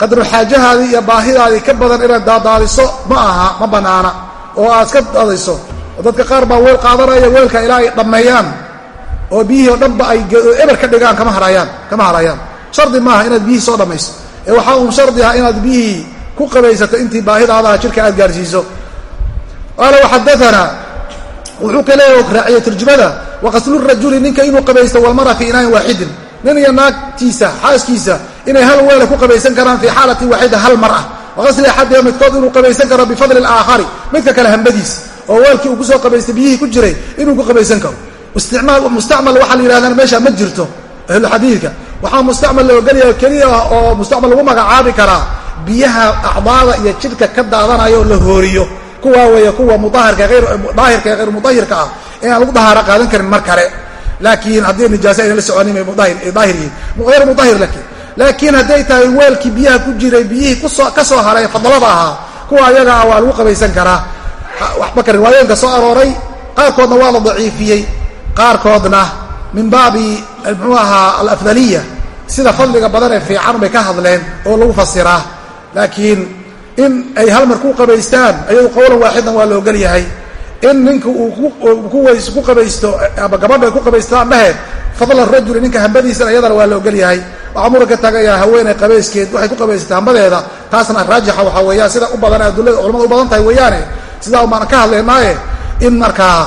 A: qadruxaajahaadii iyo baahidaadii ka badan inaad daadaadiso ma aha ma bannaana oo aad ka daadayso oo dadka qaar baa weel qaadanaya weelka ilaa ay dhammeeyaan. Oo biyihii oo dhanba ay eber ka dhigaan kama harayaan kama harayaan. Shardi maaha inaad biyihii soo dhammayso ee waxaa uun shardi ah inaad biyihii ku qabaysato intii baahidaadaha jirka aad gaarsiiso. Qaala waxadaanaa wuxuu ka leeya raaciya turjumada waqaslurajuli ninka inuu qabaysto walmara fii inaain waaxidin nin iyo naagtiisa xaaskiisa inay hal weela ku qabaysan karaan fii xaalatin waaxida hal mar ah. Waqasli axadiha midkood inuu qabaysan karo bifadli aakhari midka kale hambadiis oo weelkii uu ku soo qabaystay biyihii ku jiray inuu ku qabaysan karo. Mustacmal waxaa la yidhahdaan meesha ma jirto ahluxadiidka waxaa mustacmal la ogolaya keliya oo mustacmal lagu magacaabi karaa biyaha acdaada iyo jidhka ka daadanaya oo la hooriyo. Kuwaa weeye kuwa mudaahirka daahirka ee mudahirka ah inaan lagu dahaaro qaadan karin mar kale. Laakiin haddii nijaasa ayna la soconin daahir yihiin. Hayr mudahir lakiin laakiin hadday tahay weelkii biyaha ku jiray biyihii ka soo haray fadlada ahaa kuwa ayaga ah waa lagu qabaysan karaa. Waxbaka riwaayooyinka soo arooray. Qaarkoodna waa la daciifiyey. Qaarkoodna min baabi muxuu ahaa alafdaliya sida fadliga badan ee fiican bay ka hadleen oo lagu fasiraa laakiin in ay hal mar ku qabaystaan ayadu qowlan waaxidan waa la ogol yahay in ninka uu ku qabaysto ama gabadha ay ku qabaystaan dhahe fadla rajuli ninka hambadiisana iyadana waa la ogol yahay waxaa muranka tagayaa haweeney qabayskeed waxay ku qabaysatay hambadeeda taasna raajixa waxaa weeyaan sida u badan adulada culamada u badan tahay weeyaane. Sidaa umaan ka hadlaynaaye in markaa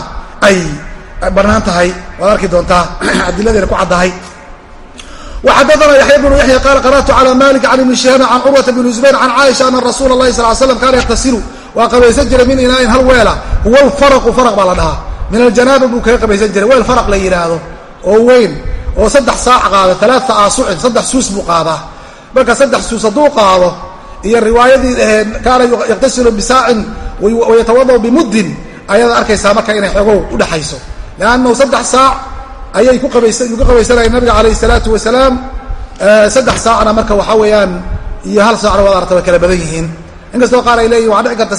A: ay bannaan tahay waad arki doontaa adiladeena ku caddahay وxadثna yaحya بن yaحya qal qarأtu عlى malik can ibni شihaab can curwaةa bn zubayr can caaisha ana rasuula الlahi sal slam kana yktasilu waa qabaysan jiray min inaain hal weela huwa اlfarqu farq baa la dhahaa min aljanaaba buu kaga qabaysan jiray weel farq la yidhaahdo oo weyn oo saddex saac qaada alaaثa aasucin saddex suus buu qaadaa marka saddex suus hadduu qaado iyo riwaayadii dhaheen kaana yaktasilu bisaacin wayatawadaأu bimuddin ayaad arkaysaa marka inay xoogow udhexayso lannahu saddex saac ayay ku qabaysanaya nabiga alayh salaatu wasalaam saddex saacna marka waxaa weeyaan iyo hal saacna waad arta way kala badan yihiin inkastoo qaar ay leeyihiin waa dhici karta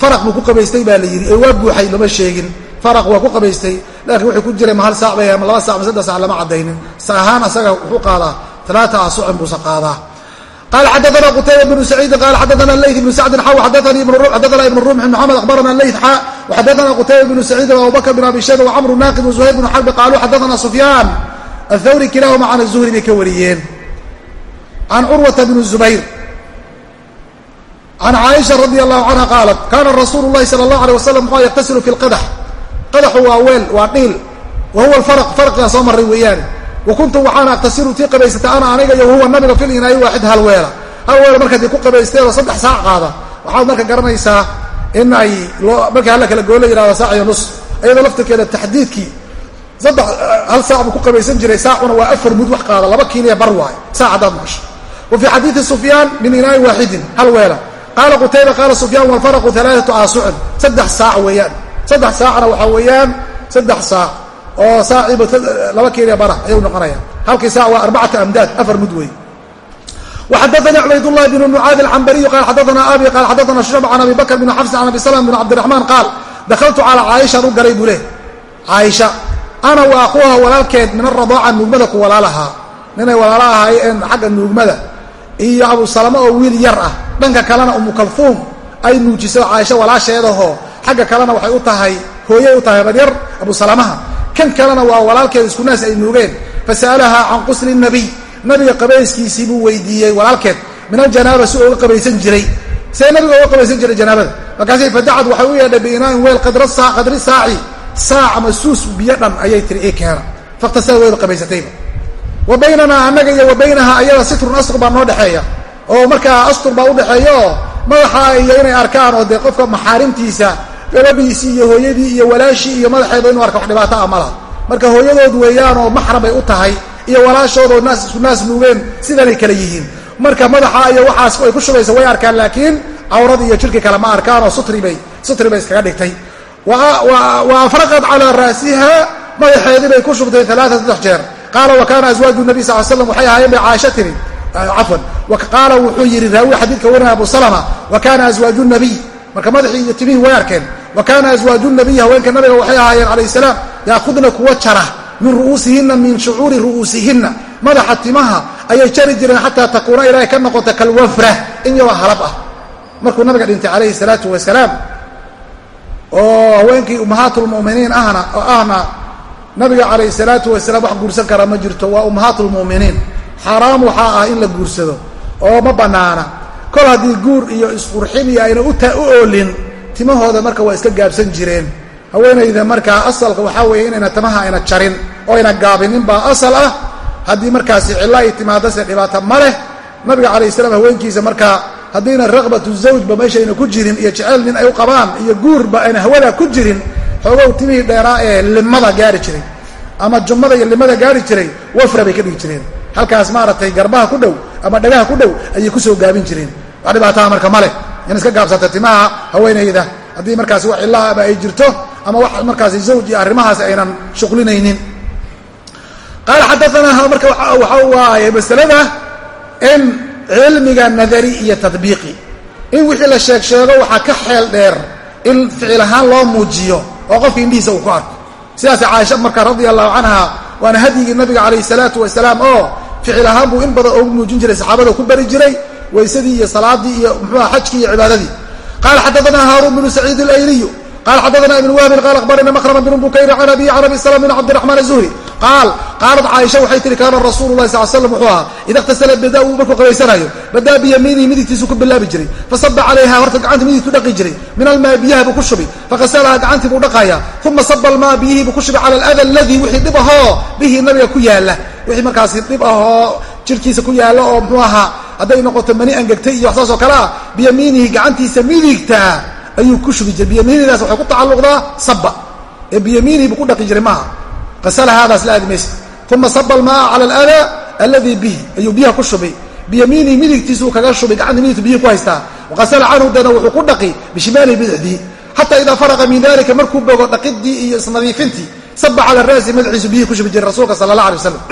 A: faraq buu ku qabaystay baa la yidhi ee waa buuxay lama sheegin faraq waa ku qabaystay laakiin wuxuu ku jiray ma hal saac bay ama laba sac ma saddex sac lama caddaynin sa ahaan asaga wuxuu qaadaa talaata asucin buusa qaadaa qala xadaana qutayba bnu saciidin qala xadaana ley bnu sacdin xaw xadaana ibn rumx mxamed ahbarana ley xa xadaana qutayba bnu saciidin abubakr bin abi shayba wacamru naaqid wasuhayr bnu xarbi qaaluu xadaana sufyaan athawri kilaahuma can azuhri bay ka wariyeen can curwata bni zubayr can caaisha radi allahu canha qaalat kaana rasuulu llahi sala allahu alay wasalam muxua yaktasilu fi lqadax qadaxu waa weel waa dhiil wa huwa farq farqiga soo maray weeyaane wa kuntu waxaana aktasilu tii qabaysata ana aniga iyo wahuwa nabiga fil inaayi waaxid hal weela hal weela markaad ku qabaysteen oo saddex saac qaada waxaad marka garanaysaa in ay markii halla kala goolo yihahdo saac iyo nus iyadoo laftirkeeda taxdiidkii saddex hal saac buu ku qabaysan jiray saacuna waa afar mud wax qaada laba kiiliya bar waayo saac haddaad maqasho wa fii xadiidi sufyaan min inaain waaxidin hal weela qaala qutayba qaala sufyaan walfaraqu alaaatu aasucin saddex saac weeyaan saddex saacna waxaa weeyaan saddex saac oo saaciiba laba kiiliya bara ayuu noqonaya halkii saac waa arbacata amdaad afar mud weeye وxadثnي cbaydاللh بن معاad الcmbري qال xadثna abي qال xadثna شhucب عن abi bكر بن xفs عن abi سلم بن cabdiرحمaن qaal dakltu calى caaشhaan u galay buu leh caaisha ana wa akhuuha walaalkeed min aلradاaca nuugmada ku walaalahaa ninay walaalo ahaayeen xagga nuugmada iyo abu salama oo wiil yar ah dhanka kalena umu kalfuum ay nuujiso caaisho walaasheedahoo xagga kalena waxay u tahay hooyay u tahay baryar abu salamaha kan kalena waa walaalkeed iskunaas ay nuugeen. Fasa'alahaa can qusli nabiy nabiga qabayskiisii buu weydiiyey walaalkeed. Min aljanaaba si uga qabaysan jiray. See nabiga uga qabaysan jiray janaabada. Markaasay fadacad waxay u yeedhay biinaain weel qadri saaci. Saac ama suus biyo dhan ayay tiri i keena. Fakhtasada wayba qabaysatayba. Wa baynanaa annaga iyo wa baynahaa ayada sitrun astur baa noo dhexeeya oo markaa astur baa u oo madaxa iyo inay arkaan oo dee qofka maxaarimtiisa gabadhiisii iyo hooyadii iyo walaashii iyo madaxeeda inuu arka wax dhibaato ah ma laha. Marka hooyadood weeyaan oo maxram bay u tahay iyo walaashoodoo naas isku naas nuugeen sidanay kale yihiin. Marka madaxa iyo waxaas ay ku shubaysa way arkaan laakiin cawradii iyo jirki kale ma arkaan oo sutribay sutri bay iskaga dhigtay. Wa afraqat calaa ra'siha madaxeedii bay ku shubtay alaaa saddex jeer. Qaala wa kaana aswaaju nabi sal slam waxay ahaayeen bay caaisha tiri cafwan. Qaala wuxuu yidhi raawi xadiidka warinaya abu salama wa kaana aswaaju nabiy. Marka madaxii iyo timihii way arkeen wa kaana aswaaju nabiy haweenka nabiga waxay ahaayeen calayh salaam yaakudna kuwa jara min ru'uusihinna min shucuuri ru'uusihinna. Madaxa timaha ayay jari jireen xataa takuuna ilaahay ka noqota kalwafra in yaroo halab ah. Markuu nabiga dhintay calayhi salaatu wasalaam oo haweenkii ummahaatulmuminiin ahna oo ahna nabiga calayhi salaatu wasalaam wax guursan kara ma jirto waa ummahaatulmu'miniin xaaraam waxaa ah in la guursado oo ma bannaana kol haddii guur iyo isqurxin iyo ayna u oolin timahooda marka waa iska gaabsan jireen. Haweenayda markaa asalka waxaa weeye inayna timaha ayna jarin oo ayna gaabinin baa asal ah. Haddii markaasi cilla ay timaadase dhibaato ma leh. Nabiga calayh salaam haweenkiisa markaa haddayna raqbatu zawjba meeshayna ku jirin iyo jeceyl nin ay u qabaan iyo guurba ayna hawada ku jirin xoogow timihii dheeraa ee limada gaari jiray ama jumada iyo limada gaari jiray wafra bay ka dhigi jireen. Halkaas maaragtay garbaha ku dhow ama dhagaha ku dhow ayay ku soo gaabin jireen. Wax dhibaataha marka ma leh in iska gaabsata timaha haweenayda haddii markaasi wax cillaaba ay jirto ama wax markaasi zawj iyo arrimahaas aynan shuqlinaynin. Qaala xadaanaa marka waxa waaye masalada in cilmiga nadari iyo tadbiiqi. In wixii la sheeg waxaa ka xeel dheer in ficil ahaan loo muujiyo oo qofka indhihiisa uu ku arko. Sidaas caaisha marka radia allahu canha waana hadyigii nabiga calayh salaatu wasalaam oo ficil ahaan buu in badan oogu muujin jiray saxaabada ku bari jiray weysadii iyo salaadii iyo muxuuha xajkii iyo cibaadadii. Qaala xadaanaa haaruun bnu saciid alayliyu qala xadaana ibn wahbin qaala akhbarana makrama bn bukayr can abi can abi slm bn cabdiraxmaan azuhri qaal qaalat caaisha waxay tihi kaana rasuulu lahi sal slam wuxuu ahaa ida ikhtasala bada uu markuu qabaysanayo. Badaa biyamiinihi midigtiisu ku bilaabi jiray. Fasaba calayha horta gacanta midigtu dhaqi jiray. Min almaa biyaha buu ku shubi. Fakasalaha gacantii buu dhaqaya uma saba almaa biyihii buu ku shubi cala alada aladii wixii dhib ahoo bihii nabiga ku yaalla wixii markaasi dhib ahoo jirkiisa ku yaalla oo muxuu ahaa hadday noqoto mani angegtay iyo wax saas oo kale ah biyamiinihi gacantiisa midigta ayuu ku shubi jiray. Biyamiinidaas waxay ku tacalluqdaa saba ee biyamiinihi buu ku dhaqi jiray maaha. Qasala haadaas la aadi maysa uma saba almaa cala aladaa alladii bihi ayuu biyaha ku shubay. Biyamiinihi midigtiisuu kaga shubay gacanta midigtu biyihi ku haystaa. Waqasala canhu dana wuxuu ku dhaqi bishimaalihi bidixdii xataa idaa faraqa min dalika markuu bogo dhaqidii iyo isnadiifintii saba cala ra'si madaxiisu biyihii ku shubi jiray rasuulka sala allah alay wasalam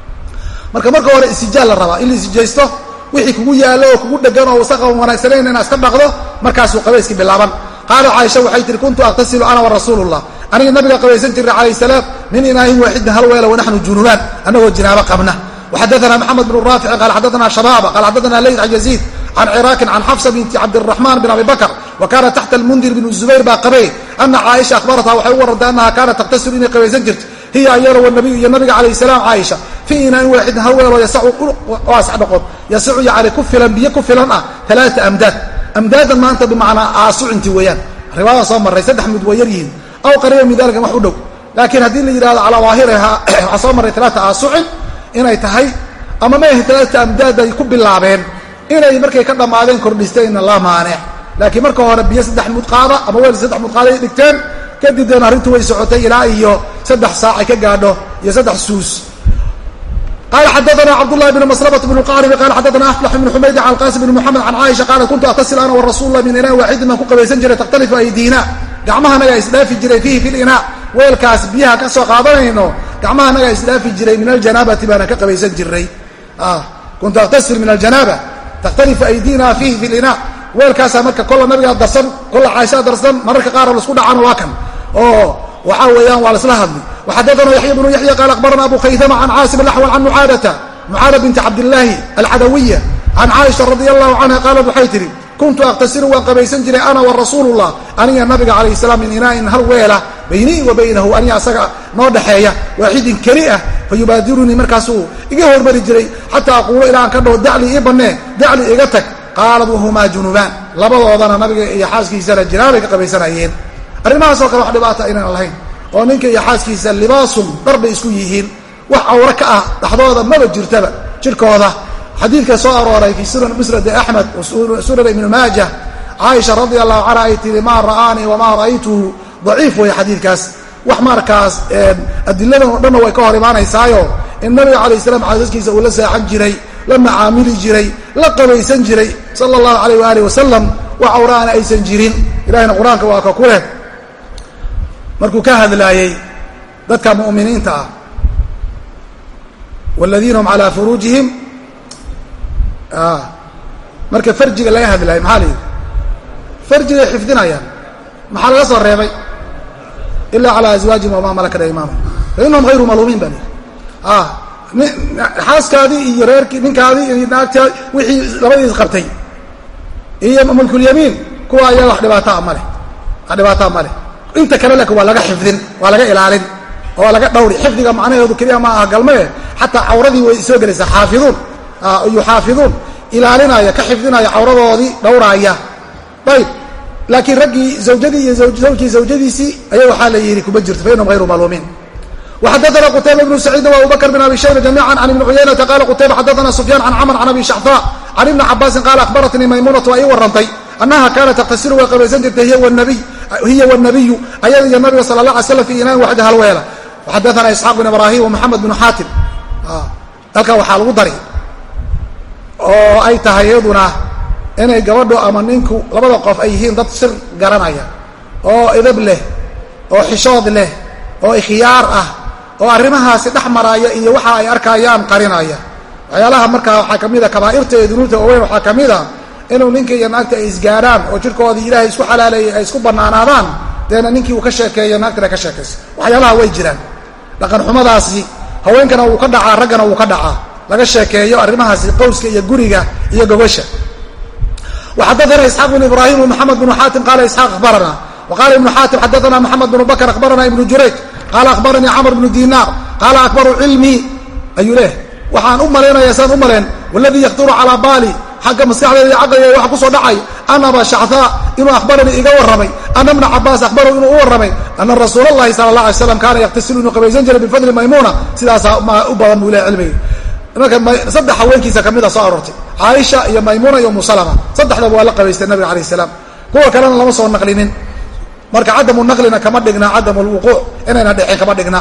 A: marka marka hore isijaal la rabaa. In la isijaysto wixii kugu yaallo oo kugu dhegan oo wasaqa wanaagsanayn inaad iska dhaqdo markaasuu qabayskii bilaaban. Qaala caaisha waxay tihi kuntu aqtasilu ana warasuulullah aniga nabiga qabaysan jirnay calayh salaam min inaahin waaxidin hal weela wanaxnu junubaan annagoo jinaabo qabna. Waxadaana maxamed bnu raaficin qaala xadaana shabaaba qaala xadaana leyd can yaziid can ciraakin can xafsa binti cabdiraxmaan bin abi bakr wa kaana taxta almundir bn zubayr baa qabay ana caaisha ahbaratha waxay u warantay annaha kaanat taqtasilu inay qabaysan jirto hiya ayada wanabiyu iyo nabiga calayh salaam caaisha fii inaain waaxidin hal weeloo yasacu as dhaqood yasacu yani ku filan biyo ku filan ah alaaa amdaad. Amdaadan maanta bimacnaa aasucinti weeyaan. Riwaayada soo marray saddex mid waa yar yihiin. Aw qariiba min dalikan wax u dhow. Laakiin haddii la yidhahdo calaa daahiriha waxaa soo marray alaata aasucin inay tahay ama ma ahi alaata amdaad ay ku bilaabeen inay markay ka dhammaadeen kordhisteenna la maanec laakiin marka hore biyo saddex mudqaada ama weel kadib deen arrintu way socotay ilaa iyo saddex saacay ka gaadho iyo saddex suus. Qala xadaana cabdulahi bn maslmt bn qaribi qala xadaana aflax bn xumaydin can qasim bn muxamed can caaisha qaalat kuntu aktasil ana warasuullah min inaa waaxidin baan ku qabaysan jiray takhtalifu aydiina. Gacmahanagaa isdhaafi jiray fiihi fi linaa weelkaas biyaha ka soo qaadanayno gacmahanagaa isdhaafi jiray min aljanaabati baana ka qabaysan jiray. Kuntu aktasil min aljanaaba takhtalifu aydiina fiihi fi linaa weelkaasaa marka kolla nabigaa darsan kolla caaishaa darsan mararka qaar lasku dhacana waa kan oo waxaa weeyaan waa lasla hadli. Waxadana yaxya bnu yaxya qaala akhbarana abu khaysama can caasim alaxwal can mucaadata mucaada binti cabdillaahi alcadawiya can caaisha radi allahu canha qaalat waxay tidhi kuntu aqtasilu waan qabaysan jiray ana wa rasuulullah aniga nabiga calayh salaam min inaa'in hal weela baynii wa baynahu aniga asaga noo dhexeeya waaxidin keli ah fa yubaadirunii markaasuu iga hormari jiray xataa aquulo ilaa aan ka dhaho qaalat wahumaa junubaan. Labadoodana nabiga iyo xaaskiisana jinaabay ka qabaysanayeen arrimahaasoo kale wax dhibaata aynan lahayn. Oo ninka iyo xaaskiisa libaasun dhar bay isku yihiin. Wax awro ka ah dhaxdooda maba jirtaba. Jirkooda. Xadiidka soo arooray fii sunan musnad axmed sunan ibnu maajah. Caaisha radi allahu canha ay tihi maa ra'aanii wamaa ra'aytuhu. Daciif weeye xadiidkaas. Wax markaas adiladan oo dhanna way ka hor imaanaysaayo. In nabiga calayh salaam xaasaskiisa uu la saaxan jiray la macaamili jiray la qabaysan jiray sala allahu alayh waaalih wasalam wax awraana aysan jirin. Ilahina qur'aanka waa ka ku leh. Markuu ka hadlaayey dadka mu'miniinta ah wاladiina hum calى furuujihim marka farjiga laga hadlayo maxaa la yidhi? Farjigay xifdinayaan. Maxaa laga soo reebay? Ilaa calaa aswaajihim wamaa malakat aymaanum fa inahum hayru maluumiin baa lihi xaaskaadii iyo reerkii ninkaadii iyo naagtaa wixii labadiis qabtay iyo mulkulyamiin kuwa ayaa wax dhibaataa ma leh. Wax dhibaataa ma leh. Inta kale lek waa laga xifdin waa laga ilaalin oo laga dhawri. Xifdiga macnaheedu keliya ma aha galmee. Xataa cawradii way soo gelaysaa xaafiduun. Yuxaafiduun ilaalinaya ka xifdinaya cawradoodii dhawraaya. Ayb laakiin raggii zawjadii iyo zawjkii zawjadiisii ayaa waxaa la yidhi kuma jirto fa inahum hayru maluumiin وxadثna qتayba بن سعيid وabubكر بن abi شhayba جamيعا عن iبن cuyayنةa qala qتayba xadثna سفyاn عن cmر عن abi شhعفاء عن iبن cabاsi qala akhbaratnii maymunaة waa ii warantay أnaha kaanat تktasilu way qabaysan jirtay hiya والنabiyu ayada iyo nabiga salى الlaه عlay slam fi inaan waxda halweela وxadثna isxاaq بن ibrahim ومحamed بن xaatim halkaa waxaa lagu dari oo ay tahay iyaduna inay gabadho ama ninku labada qof ay yihiin dad sir garanaya oo idab leh oo xishood leh oo ikhyaar ah oo arrimahaasi dhex maraaya iyo waxa ay arkayaan qarinaya waxyaalaha markaa waxaa ka mida kabaa'irta iyo dunuubta waaweyn waxaa ka mid a inuu ninka iyo naagta ay isgaarhaan oo jirkoodii ilaahay isku xalaaleeyey ay isku bannaanaadaan deena ninkii uu ka sheekeeyo naagtana ka sheekayso waxyaalaha way jiraan dhaqan xumadaasi haweenkana wuu ka dhacaa raggana wuu ka dhacaa laga sheekeeyo arrimahaasi qowska iyo guriga iyo gogosha وxadثna isxاaq بن ibrahim ومحamed بن xaatim qala isxاaq akhbarana وqala iبن xaatim xadثna mحamed بن bkr akhbarana iبن jurayj qaala akhbaranii camr bnu dinaar qaala akbaru cilmii ayuu leehay waxaan u malaynayaa saan u malayn waladii yakduru calaa baali xagga maskaxdeeda iyo caqligeeda waxa ku soo dhacay an aba shachaa inuu akhbaranii iga warramay ana bna cabaas akhbaruu inuu u warramay ana rasuul allahi sala allah alay slam kaana yakhtasilu inuu qabaysan jiray bifadli maymuuna sidaasaa u badan buu ilahay cilmigay marka saddex haweenkiisa kamida soo aroortay caaisha iyo maymuuna iyo umusalama saddexdaba waa la qabaystay nabiga alayh salaam kuwa kalena lama soo naqlinin marka cadamu naqlina kama dhigna cadam lwuquuc inayna dhicin kama dhigna.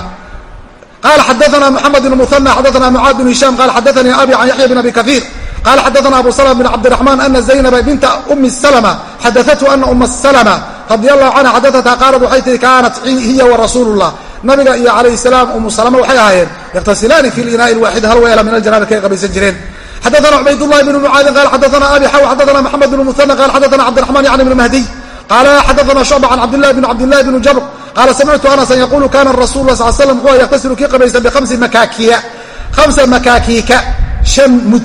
A: Qala xadaana moxamed bn muhana xadaana mucaad bn hishaam qala xadaanii abi can yaxya bn abi kaiir qala xadaana abu salma bn cabdiraxman ana zaynaba binta umi salma xadaatu ana uma salma radi allahu canha xadaatha qaalat waxay tihi kaanat hiya warasuulu llah nabiga iyo calayh salaam umu salama waxay ahaayeen yakhtasilaani fi linaa'i lwaaxid hal weela min aljanaaba kay qabaysan jireen. Xadaana cubaydullahi bn mucaadin qala xadaana abi xaw xadaana maxamed bn muhana qala xadaana cabdiraxman yani bn mahdiy qala xadaana shucba can cabdillahi bn cabdillahi bn jabr qaala samictu anasan yaqulu kana rasul la sal slam wuxuu yaktasilu kii qabaysan bihamsi makaakiya hamsa makaakiika shan mud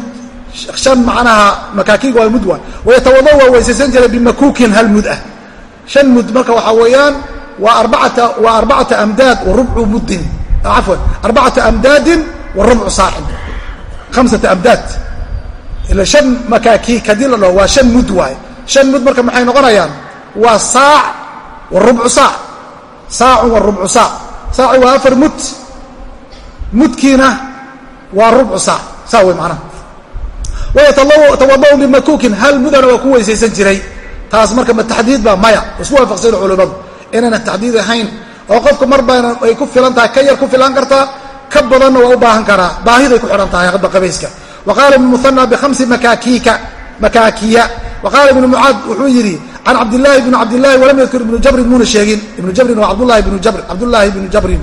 A: shan macnaha makaakiiga waa mud waa wayatawada waa weysaysan jiray bimakuukin hal mud ah shan mud marka waxaa weeyaan waa arbacata amdaad wa rubcu muddin cafwan arbacata amdaadin wa rubcu saacin khamsata amdaad ila shan makaakiik haddii la dhaho waa shan mud waaye shan mud marka maxay noqonayaan waa saac wa rubcu saac saacun wa rubcu saac saaci waa afar mud. Mudkiina waa rubcu saac saa wey macnaha. Wayatawadau bimakuukin hal mudana waa ku weysaysan jiray. Taas marka ma baa maya. Isku waafaqsan culimmadu inayna taxdiid ahayn. Oo qofka mar ay ku filan tahay ka yar ku filan kartaa ka badanna waa u baahan karaa. Baahiday ku xidhan tahay qabayska. Wa ibnu muhana bihamsi makaakiika makaakiya. Wa ibnu mucaad wuxuu yidhi can cabdillaahi bni cabdillahi walam yadkur ibnu jabrin muuna sheegin ibnu jabrin waa cabdullahi bnu jabr cabdullaahi bnu jabrin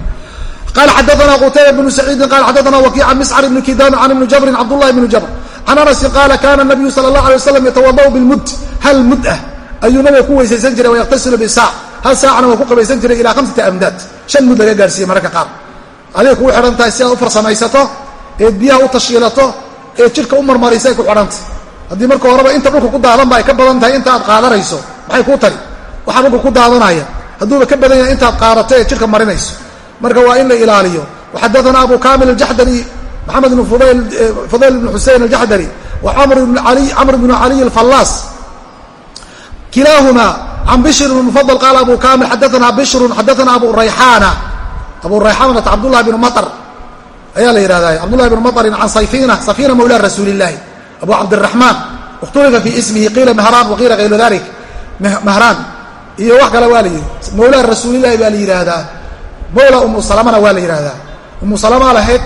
A: qala xadaana qutayba bnu saciidin qala xadaana wakiic can miscar ibni kidaami can ibni jabrin cabdullahi bni jabr can anasin qaala kana nabiyu sala allah alay waslam yatawadau bilmud hal mud ah ayuu nabiga ku weysaysan jiray wayaktasilu bisaac hal saacna waa ku qabaysan jiray ilaa hamsata amdaad shan mud laga gaarsiiyey mararka qaar adiga kugu xidhan tahay si aad u farsamaysato eed biyaha u tashiilato eed jidhka u marmarisa ay ku xidhantay haddii marka horeba inta dhulka ku daadanba ay ka badan tahay inta aad qaadanayso maxay kuu tari waxaa dhulka ku daadanaya hadduuba ka badan yahay intaad qaadato eed jidhka marinayso. Marka waa in la ilaaliyo. Waxadaana abu kamil aljaxdari maxamed ibn fudayl ibn xusein aljaxdari wa camr bnu caliy alfallaas kilaahuma can bishr bn mufadl qaala abu kamil xadaana bishrun xadaana abu rayxaana abu rayxaanata cabdullahi bnu maطr ayaa la yihahda cabdullahi bnu maطrin can sayfina safina mawla rasuuli illahi abu cabdiraxmaan ikhtulifa fi ismihi qiila mahraan waqiila hayru dalik mahraan. Iyo wax kale waa la yidhi. Mawla rasuulillahi baa la yidhaahdaa. Mawla umu salamana waa la yidhaahdaa. Umu salama lahayd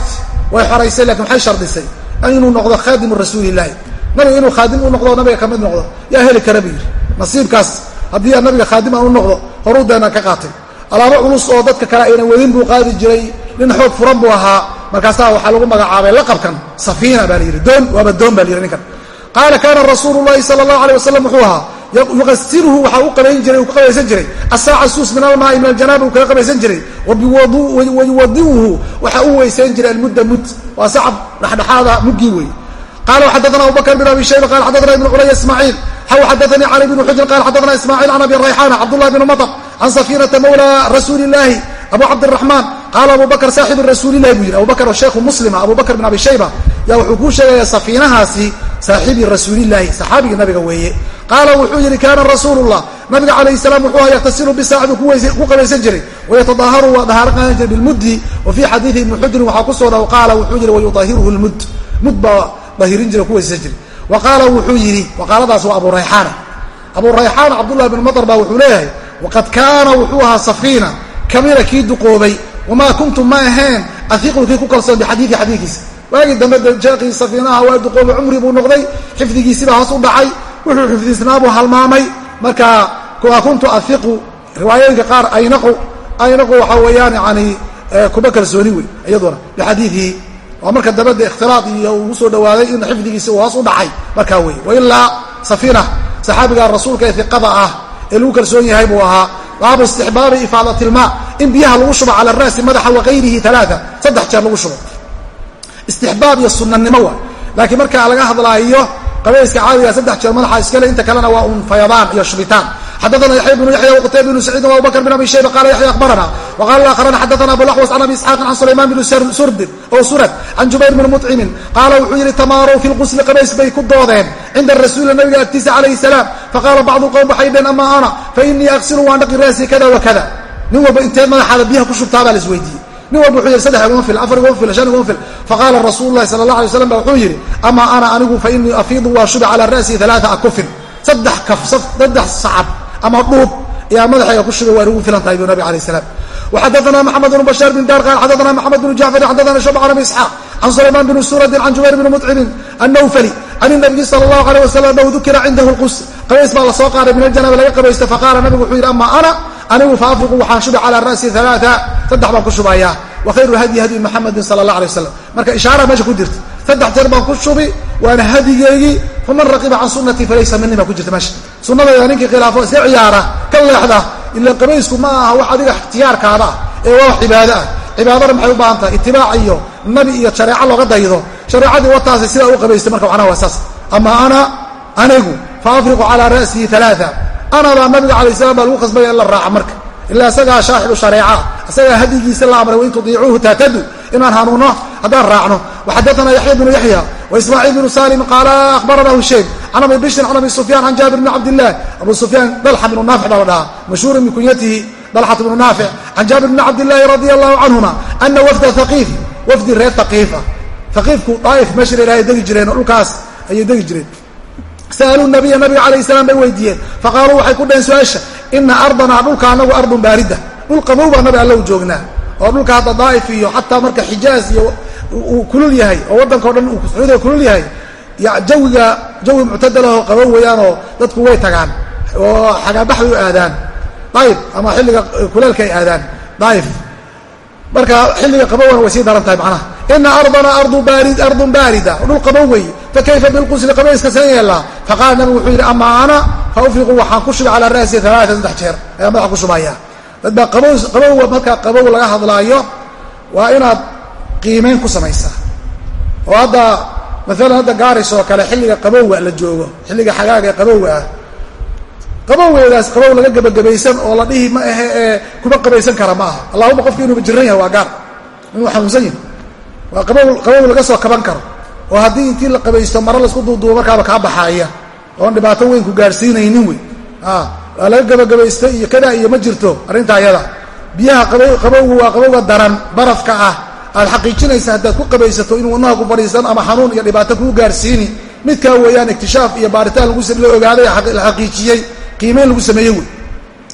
A: way xoraysay laakiin waxay shardisay inuu noqdo khaadimu rasuulillahi nabiga inuu khaadim u noqdo nabiga ka mid noqdo yaa heli kara bu yidhi. Nasiibkaas haddii aan nabiga khaadim aan u noqdo horuu deenaan ka qaatay alaabo culus oo dadka kale ayna wadin buu qaadi jiray nin xoog furan buu ahaa. Markaasaa waxaa lagu magacaabay laqabkan safiina baa la yidhi. Doon waaba doon baa la yidhi ninkan. Qaala kaana rasuulu llahi sala allahu alay wasalam wuxuu ahaa yuqasiluhu waxaa u qabayn jiray uu ka qabaysan jiray. Asaaca suus min almaai min aljanaaba uu kaga qabaysan jiray. Wayuwadiuhu waxaa u weysayn jiray almudda mud. Waa sacab dhexdhexaada muggii wey qala xadana abubakr bn abi shayba qala xadana ibn culay ismaaciil. Xaw xadanii cali bn xujr qala xadana ismaaciil can abi rayxana cabdullah bn maطr can safinata mawla rasuuli illahi abu cabdiraxmaan qaala abu bakr saaxibu rasuulilahi buu yidhi abubakr oo sheekhu muslima abu bakr bin abi shayba. Yaa wuxuu kuu sheegaya safiinahaasi saaxibi rasuulillahi saxaabigii nabiga weeye qaala wuxuu yidhi kaana rasuulullah. Nabiga calayh salaam wuxuu aha yaktasilu bisaacdu ku qabaysan jiray wayatadaaharu waa dahaaro qaadan jiray bilmuddi wa xadiidi ibni xujrin waxaa ku soo dha qaala wuxuu yidhi wayudahiruhu lmud mud baa dahirin jira kuweysan jiray. Wa qaala wuxuu yidhi waqaaladaas waa abu rayxaana abu rayxaana cabdullahi bn maطr baa wuxuu leeyahay waqad kaana wuxuu ahaa safiina kamira kii duqoobay wamaa kuntum ma ahayn ahiqu kii ku kalsoon bixadiii xadiikiisa. Waagii dambe jeekii safiinaha waa duqoobay cumri buu noqday xifdigiisiba hoos u dhacay wuxuu xifdisnaabuu halmaamay. Marka kuntu ahiqu riwaayooyinka qaar aynaqu aynaqu waxaa weeyaan yani kuma kalsooni wey iyaduna bixadiiihi waa marka dabada ikhtilaa iyo ugu soo dhawaaday in xifdigiisi uu hoos u dhacay. Markaa wey wailaa safina saxaabiga rasuulka ee iqada ah ee lagu kalsoon yahay buu ahaa baabu istixbaabi ifaadat ilma in biyaha lagu shubo cala ra'si madaxa wakayrihi alaaa saddex jeer lagu shubo. Istixbaab iyo sunanimo wa laakiin markaa laga hadlaayo qabayska caadiga saddex jeer madaxa iskale inta kalena waa un fayadaan iyo shubitaan. Xadana yaxya bnu yaxya wqtayb bnu saciid abubakr bn abi shayba qala yaxya akhbarana wqala aakharana xadana abulaxwas can abi isxaaqin can sulayman bni surdin oo surad can jubayr bni muطcimin qaala wuxuu yidhi tamaarow fi lqusli qabays bay ku doodeen cinda rasuuli nabiga agtiisa calayhi salaam. Faqaala bacdu qowm waxay dheen ama ana fainii aksilu waan dhaqi raasi kada wakada nin walba inteed madaxaada biyaha ku shubtaa baa la isweydiiyey nin walba wuxuu yidhi saddex iguma fil afar iguma fil shan iguma fil. Faqaala rasuulu lahi sala allah alay slam ba wuxuu yidhi ama ana anigu fainii afiidu waa shubi calaa ra'si alaaa akufin. Saddex kaf saddex sacab ama dhuub yaa madaxayga ku shubay waa inugu filan tahay bu nabig alayh salaam. Waxadana maxamed bnu bashaar bin dar qaal xadana maxamed bnu jacfar xadana shuba can abi isxaaq can sulayman bni suradin can jubayr bni muطcimin annawfali can inabiyi sala allahu alayh wasalam anahu dukira cindahu lqus qabays baa la soo qaaday min aljanaaba laga qabaysta faqaala nabigu wuxuu yidhi ama ana anigu faafriqu waxaan shubi calaa ra'si alaaa saddex baan ku shubayaa. Wa khayru hadyi hadyi maxamedin sala allah alay wasalam marka ishaara meesha ku jirta. Saddex jeer baan ku shubi waana hadigeygii faman raqiba can sunatii falaysa mini baa ku jirta meesha. Sunadayda ninkii khilaafo iska ciyaara ka leexda ila qabaysku ma aha wax adiga ikhtiyaarkaada ah ee waa wax cibaado ah. Cibaadana maxay u baahan tahay itibaac iyo nabi iyo shareeco looga daydo. Shareecadii wataasi sidaa u qabaystay marka macnaha waa saas. Ama ana anigu fa calaa ra'sihi alaaa ana baa nabiga alay slam baa lagu khasbaya in la raaca marka. Ilaa isagaa shaaxibu shareeca isagaa hadigiisa la amray wain tudiicuuhu tahtadu inaan hanuuno haddaan raacno. Waxadana yaxya bnu yaxya waismaaciil bnu salim qaala ahbarana hushaym can abi bishrin can abi sufyan can jaabir bni cabdilah abu sufyaan dalxa bnu naafic baa la dhahaa mashhuurin bikunyatihi dalxat bnu naafic. Can jaabir bni cabdillaahi radia allahu canhuma ana wafda haqiif wafdi reer haqiifa haqiifku daaif meesha la ilahay degi jireen oo dhulkaas ayay degi jireen. Sa'aluu nabiya nabiga calayh salaam bay weydiiyeen. Faqaaluu waxay ku dhaheen su'aasha ina ardanaa dhulka anagu ardun baarida dhul qabow baa nabi alla u joognaa. Oo dhulka hadda daa'if iyo xataa marka xijaaz iyo uu kulul yahay oo waddankao dhan uu sacuudiga kulul yahay. Jawiga jawi muctadalahoo qabow weeyaanoo dadku way tagaan oo xagaabax bay u aadaan. Daayif ama xilliga kuleelka ay aadaan. Daayif marka xilliga qabowna way sii daran tahay macnaha. Ina ardana ardun baarida. Dhul qabow wey fakayfa bilqusli qabayska seen yeelaa faqaala nabigu wuxuu yidhi ama ana fa ufriqu waxaan ku shubi calaa ra'si alaaa saddex jeer. Ayaa madaxa ku shubaya dad baa qabow qabowga markaa qabow laga hadlaayo waa inaad qiimayn ku samaysaa. Oo hadda maalan hadda gaaris oo kale xilliga qabowga la joogo xilliga xagaaga ee qabowga ah. Qabowgeedaas qabow laga gebagabaysan oo la dhihi ma ahe ee kuma qabaysan kara ma aha. Allahuma qofki inuuba jiran yahay waa gaar. Inuu xanuunsan yahay. Waa qabow qabow laga soo kaban karo. Oo haddii intii la qabaysto maro la isku duuduubo markaaba kaa baxaaya. Oon dhibaato weyn ku gaarsiinaynin wey waa laga gebagabaystay iyo kadaa iyo ma jirto arrinta ayada. Biyaha qabowgu waa qabowga daran barafka ah. Aad xaqiijinaysa haddaad ku qabaysato inuu wadnaha ku fadhiisan ama xanuun iyo dhibaato kuu gaarsiini. Midkaa weeyaan iktishaaf iyo baaritaan la ogaaday la xaqiijiyey qiimeyn lagu sameeye wey.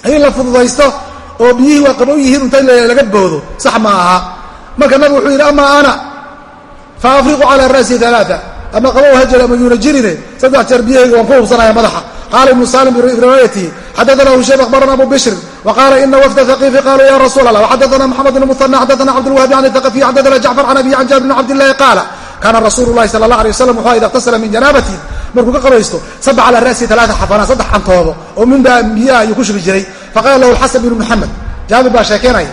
A: In la fududaysto oo biyihii waa qabow yihiin inta laga boodo sax ma aha. Marka nabigu wuxuu yidhi ama ana fa calaa ra'si alaaa ama qabow hajal ama yuuna saddex jeer biyahayga waan ku hubsanaya madaxa qaala ibnu salim biriwaayatihi xadana hushaym akhbarana abu bishrin waqaala ina wafda haqiifi qaluu ya rasuul allah waxadana moxamed bn muhana xadana cabdlwahabi can thaqafiy xadana jacfar can abiy can jaabir bn cabdillahi qaala kaana rasuulu lahi sala allah alay waslam wuxuu ida iqtasala min janaabatin markuu ka qabaysto saba calaa ra'sihi alaaa xafanaa saddex cantoobo oo minbaa biyaha ayuu ku shubi jiray faqaala lahu alxasan binu muxamed jaabir baa sheekeynaya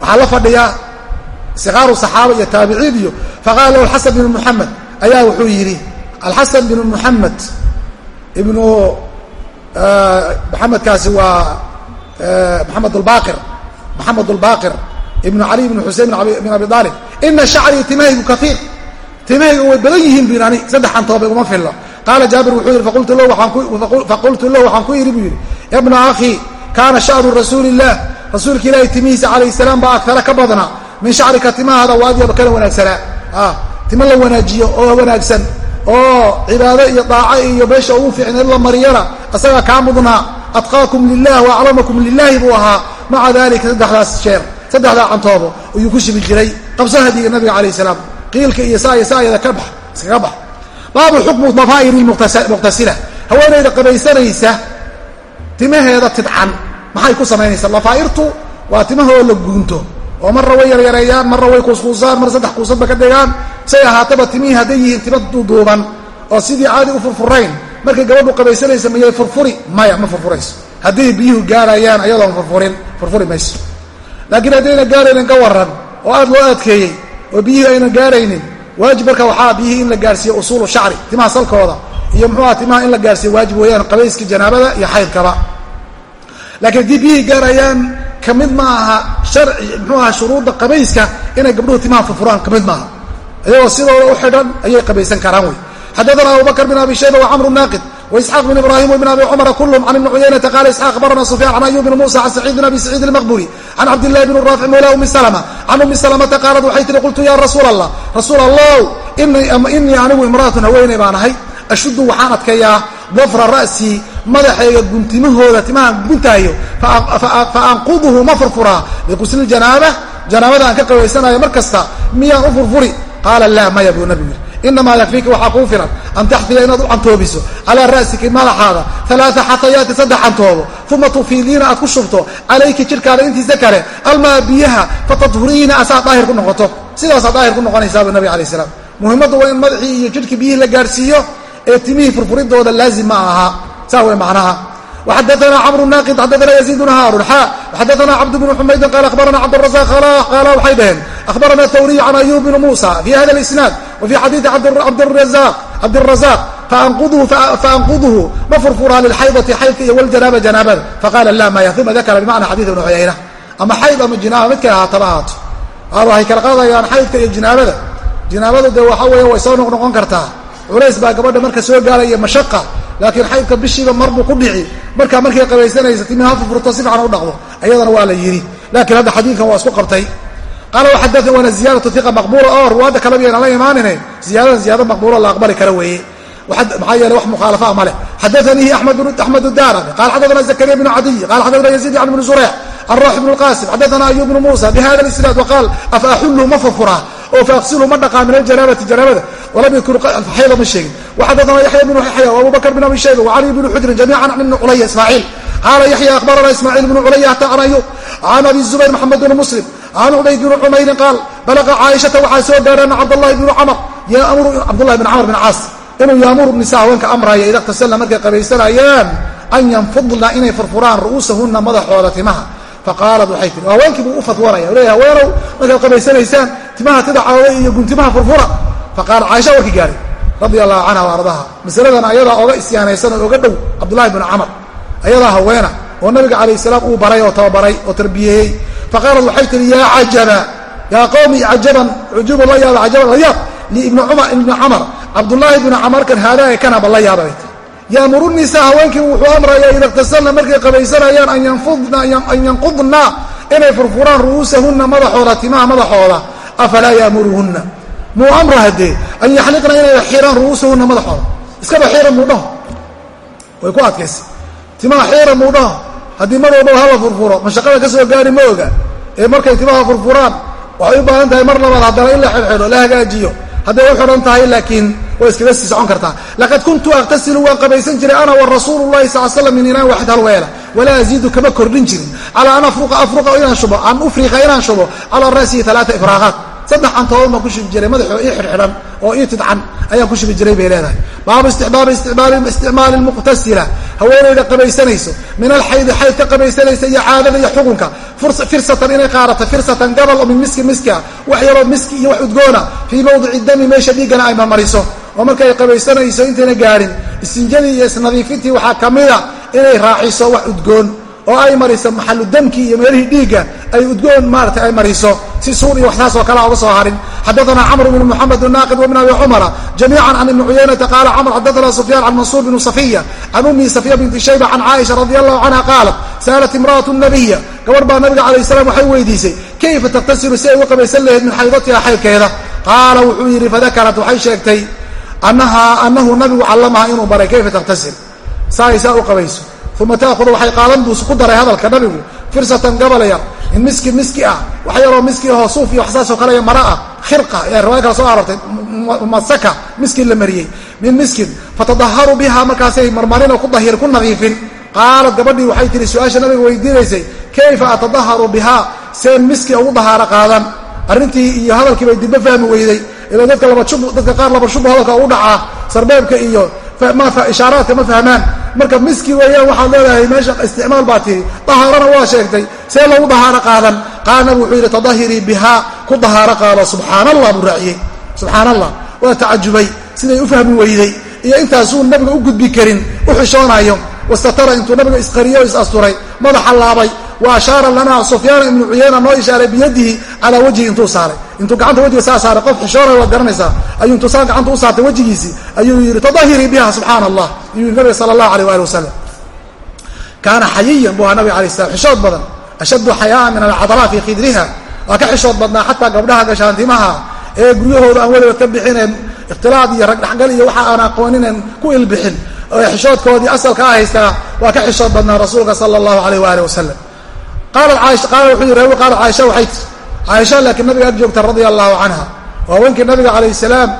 A: waxaa la fadhiyaa sikaaru saxaaba iyo taabiciin iyo faqaala lahu alxasan binu muxamed ayaa wuxuu yidhi alxasan binu muxamed ibnu maxamedkaasi waa maxamed albaqir maxamed albaqir ibnu cali ibnu xusein bin abi aalib ina shacrii timahaygu kaiir timahayga way badan yihiin bin ani saddex antooba uma fillo. Qaala jaabir wuxuu yidhi faqultu lahu waxaan ku yidhi buu yidhi. Yabna akhii kaana shacru rasuuli illah rasuulka ilaahi timihiisa calayh salaam baa agtara ka badnaa. Min shacrika timahaada waadiyaba kana wanaagsanaa. Timo la wanaajiyo oo wanaagsan oo cibaado iyo daaco iyo meesha ugu fiicneed la mariyana isagaa kaa mudnaa atqaakum lilah wa aclamakum lilaahi buu ahaa. Maca dalika saddexdaas sheer saddexdaa cantoobo ayuu ku shibi jiray. Qabso hadiga nabiga calayh salaam qiilka iyo saaya saayada ka bax iskaga bax. Baabu xukmu dafaa'iri muqtasila. Haweenayda qabaysanaysa timaheeda tidcan. Maxay ku samaynaysaa? Dafaa'irtu waa timahoo la guunto oo marra way yaryareeyaan marra way kuuskuusaan mar saddex kuusadba ka dhigaan say ahaataba timihii hadday yihiin tima duuduuban oo sidii caadi u furfurayn markay gabadhu qabaysanaysa mayay furfuri maya ma furfurayso. Hadday biyuhu gaarayaan ayadoon furfurin furfuri mayso. Laakiin haddayna gaaraynin ka waran oo aad loo adkeeyey oo biyihii aynan gaaraynin waajib marka waxaa biyihii in la gaarsiiyo usuulu shacri timaha salkooda iyo muxuuha timaha in la gaarsiiyo waajib weeyaan qabayskii janaabada iyo xaydkaba laakiin haddii biyihii gaarayaan kamid ma aha mxuu aha shuruudda qabayska inay gabdhuhu timaha furfuraan kamid maaha iyagoo sidooda u xidhan ayay qabaysan karaan wey xadaana abubakr bin abi shayba wacamru naaqid وإسحاq بن إبراhيم وبن أbي cمر كلهم عن بن عyynةa qال إسحاq أخبرna سفyان عن أyوب بن موسى عن سعيد بن أbي سعيد المqبري عن cبد اللh بن الرافع mولى أmi سلمة عن أmi سلمةa qاaلت waxay tihi qلtu ya rasuul الlah rasuul الlow إنii anigu imرأaة haweeney baan ahay أshudu waxaan adkayaa dfra ra'sii madaxayga guntimahooda timahaan guntaayo faanqudhu ma furfuraa liqusli janaaba janaabada aan ka qabaysanayo mar kasta miyaan u furfuri. Qaala laa maya buu nabigu yidhi. Inamaa yakfiika waxaa kuu filan an taxfiya inaad u cantoobiso calaa ra'siki madaxaada alaaa xatayaati saddex cantoobo uma tufiidiina aad ku shubto calayki jidhkaada intiisa kale almaa biyaha fatadhuriina asaa daahir ku noqoto. Sidaasaa daahir ku noqonaysaabuu nabig alay salaam. Muhimmaddu waa in madaxii iyo jidhkii biyihii la gaarhsiiyo ee timihii furfuridooda laazim ma aha. Saa way macnaha. Xadana cmru naaqid xadana yaziid bn harun xa xadana cabd bn xumaydin qaal abarana cabdrazaq qaala waxay dhaheen ahbarana thawriy can ayub bn musa fi hada isnaad wa fi xadiidi cabdirazaq faanqudhu ma furfuraa lilxaydati xaydka iyo wljanaaba janaabada faqaala la maya uma dakara bimacna xadiid ibn cuyayna ama xayd ama jinaaba midkay ahaataba ahaato wahay kala qaadayaan xaydka iyo jinaabada. Jinaabadu dee waxa weya way soo noqnoqon kartaa culays baa gabadha marka soo gaaraya mashaqa laakiin xaydka bishiiba marbuu ku dhici. Markaa markay qabaysanaysa timi ha furfurto si fiican u dhaqdo. Ayadana waa la yidhi. Laakiin hadda xadiidkan waa isku qabtay. Qaala waxadaa waana ziyaadatu iqa maqbuula. Oo ruwaadda kaleba yaan la imaanine? Ziyaadadan ziyaada maqbuulo la aqbali kara weeye oo faaqsilu ma dhaqaa min aljanaabati janaabada walam yadkur xayda ma sheegin. Waxadaana yaxya bnu yaxya waabuu bakr bn abi shayba wacali bnu xujrin jamiican can ibni culaya ismaaciil. Qaala yaxya akhbarana ismaaciil bnu culaya hata can ayub can abi zubayr maxamed bn muslim can cubayd bni cumayrin qaal balaqa caaishata waxaa soo gaara ana cabdllahi bnu camr yaamuru cabdullahi bn camr bn caas inuu yaamuru nisa haweenka amraya ida ikhtasalna markay qabaysanayaan an yanfudna inay furfuraan ru'uusahunna madaxooda timaha faqaalat waxay tihi haweenkii buu u fatwoonaya leeya haweenow markaad qabaysanaysaan timaha tidacooda iyo guntimaha furfura faqaala caaisha warkii gaaray radia allahu canha wa masaladan ayadaa oga isyaanaysan oo oga dhow cabdullahi bnu camar ayadaa haweena oo nabiga calayh salaam uu baray oo tababaray oo tarbiyeeyey faqaalat waxay tihi yaa cajaba yaa qowmi cajaban cujubu la yaaba cajaban la yaab liibni camar cabdullaahi bnu camarkan haadae kanaba la yaaba tii yaamuru nisaa haweenkii wuxuu amraya ida ikhtasalna markay qabaysanayaan an yanqudna inay furfuraan ru'uusahunna madaxooda timaha madaxooda afalaa yaamuruhunna? Muu amra haddee? An yaxliqna inay xiraan ru'uusahunna madaxooda. Iskaba xiira muudhaho way ku adkaysay. Timaha xiira muudhaho haddii mar hala furfuro mashaqada ka soo gaari ma oga. Ee markay timaha furfuraan waxay u baahan tahay mar labaad haddana in la xidxidho la hagaajiyo. Hadday u xidhan tahay laakiin way iskaga sii socon kartaa. Laqad kuntu akhtasilu waan qabaysan jiray ana wa rasuulu llahi sal slam min inaan waxid hal weela. Walaa aziidu kama kordhin jirin. Calaa an afruqa afruqa inaan shubo. An ufriqa inaan shubo. Calaa ra'sihi alaaa ifraaqaat. Saddex cantoodon baan ku shubi jiray. Madaxoo ii xidhxidhan oo ii tidcan ayaan ku shubi jiray bay leedahay. Baabu istixbaabi isticmaali lmuqtasila haweenayda qabaysanayso. Min alxaydi xayd ka qabaysanaysa iyo caadada iyo xukunka. Firsatan inay qaadato. Firsatan gabal oo min miski miski ah. Wax yaroo miski iyo wax udgoona fii mawdici dami meesha dhiiggana ay marmariso oo markay qabaysanayso intayna gaadhin istinjadii iyo isnadiifintii waxaa ka mida inay raaciso wax udgoon oo ay mariso maxalu damki iyo meelihii dhiigga ay udgoon maarata ay mariso. Si suur iyo waxtaas oo kale uga soo harin. Xadaana camr bn mxamed naaqid wbn abi cumara jamiica can ibni cuyaynata qaala camr xadaana sufyaan can mansuur bn safiya can ummi safiya binti shayba can caaisha radi allahu canha qaalat sa'alat imra'atu nabiya gabadh baa nabiga calayh salam waxay weydiisay kayfa takhtasilu si ay uga qabaysan lahayd min xaydatiha xaydkeeda qaala wuxuu yidhi fadakarat waxay sheegtay anahu nabigu callamaha inuu baray kayfa takhtasil saay saa u qabayso. Uma taahudu waxay qaadan buu ku daray hadalka nabigu. Firsatan gabalaya in miski miski ah. Wax yaroo miski ahoo suuf iyo wax saasoo kale mara ah. Khira ee riwaya kale soo aroortay masaka miskin la mariyey. Min miskin fatadaharu biha markaasay marmarin oo ku dahir ku nadiifin. Qaalad gabadhii waxay tihi su'aasha nabiga weydiinaysay kayfa atadaharu biha seen miski ugu dahaaro qaadan. Arrintii iyo hadalkii bay dibba fahmi weyday ila dadka qaar laba shub hadalka ugu dhacaa sarbeebka iyo ishaaraadka ma fahmaan. Marka miski weeyaan waxaad leedahay meesha isticmaal baa tihi dahaarana waa sheegtay see lagu dahaaro qaadan. Nabigu wuxuu yidhi tadahirii bihaa ku dahaaro qaado subxaan allah buu raaciyey. Subxaan allah waa tacajubay siday u fahmi weyday. Iyo intaasuu nabiga u gudbi karin u xishoonayo wastatara intuu nabiga isqariyo o is asturay madaxa laabay wa ashaara lana sufyaan ibnu cuyayna noo ishaaray biyadihi calaa wajhi intuu saaray. Intuu gacanta wajiga saa saaray qof xishoonay waad garanaysaa. Ayuu intuu saa gacanta u saartay wejigiisii ayuu yidhi tadahirii biha subxaana allah ayuu nabiga sala allahu aleyh waali wasalam kaana xayiyan buu ahaa nabiga alay slam xishood badan. Ashaddu xayaaan min alcadalaa fii khidriha. Waa ka xishood badnaa xataa gabdhaha gashaantimaha ee guryahooda aan weliba ka bixineen ikhtilaad iyo ragdhexgal iyo waxa aan aqooninen ku ilbixin. Oo xishoodkoodii asalka a haystaa waa ka xishood badnaa rasuulka sala allahu aleyh waali wasalam qaala wuxuu yidhi qaala caaisha waxay tii caaisha laakiin nabiga ag joogta radia allahu canha oo haweenkii nabiga calayh salaam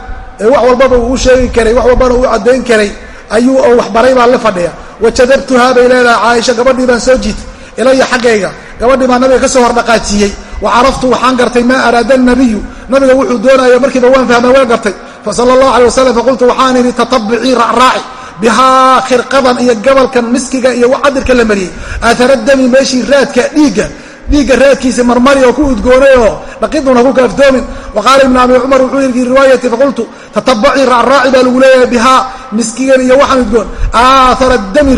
A: ee wax walbaba uu sheegi karay wax walbana uu caddayn karay ayuu oo waxbaray baa la fadhiya wajadabtuhaa bay leedahay caaisha gabadhii baan soo jiitay ilaya xaggayga gabadhii baa nabiga ka soo hordhaqaajiyey wa caraftu waxaan gartay maa araada nabiyu nabiga wuxuu doonayo markiiba waan fahmay waan gartay fasala allahu alay wasalam faqultu waxaan idhi tatabicii raacraaci bihaa khirqadan iyo gabalkan miskiga iyo cadirka la mariyey. Aahara dami meeshii raadka dhiigga. Dhiigga raadkiisa marmari oo ku udgoonay oo dhaqiduna ku kaaftoomin wa qaala ibnu abi cumar wuxuu yidhi riwaayati faqultu tatabacii raacraaci baa lagu leeyahay bihaa miskigan iyo waxaan udgoon. Aahara dami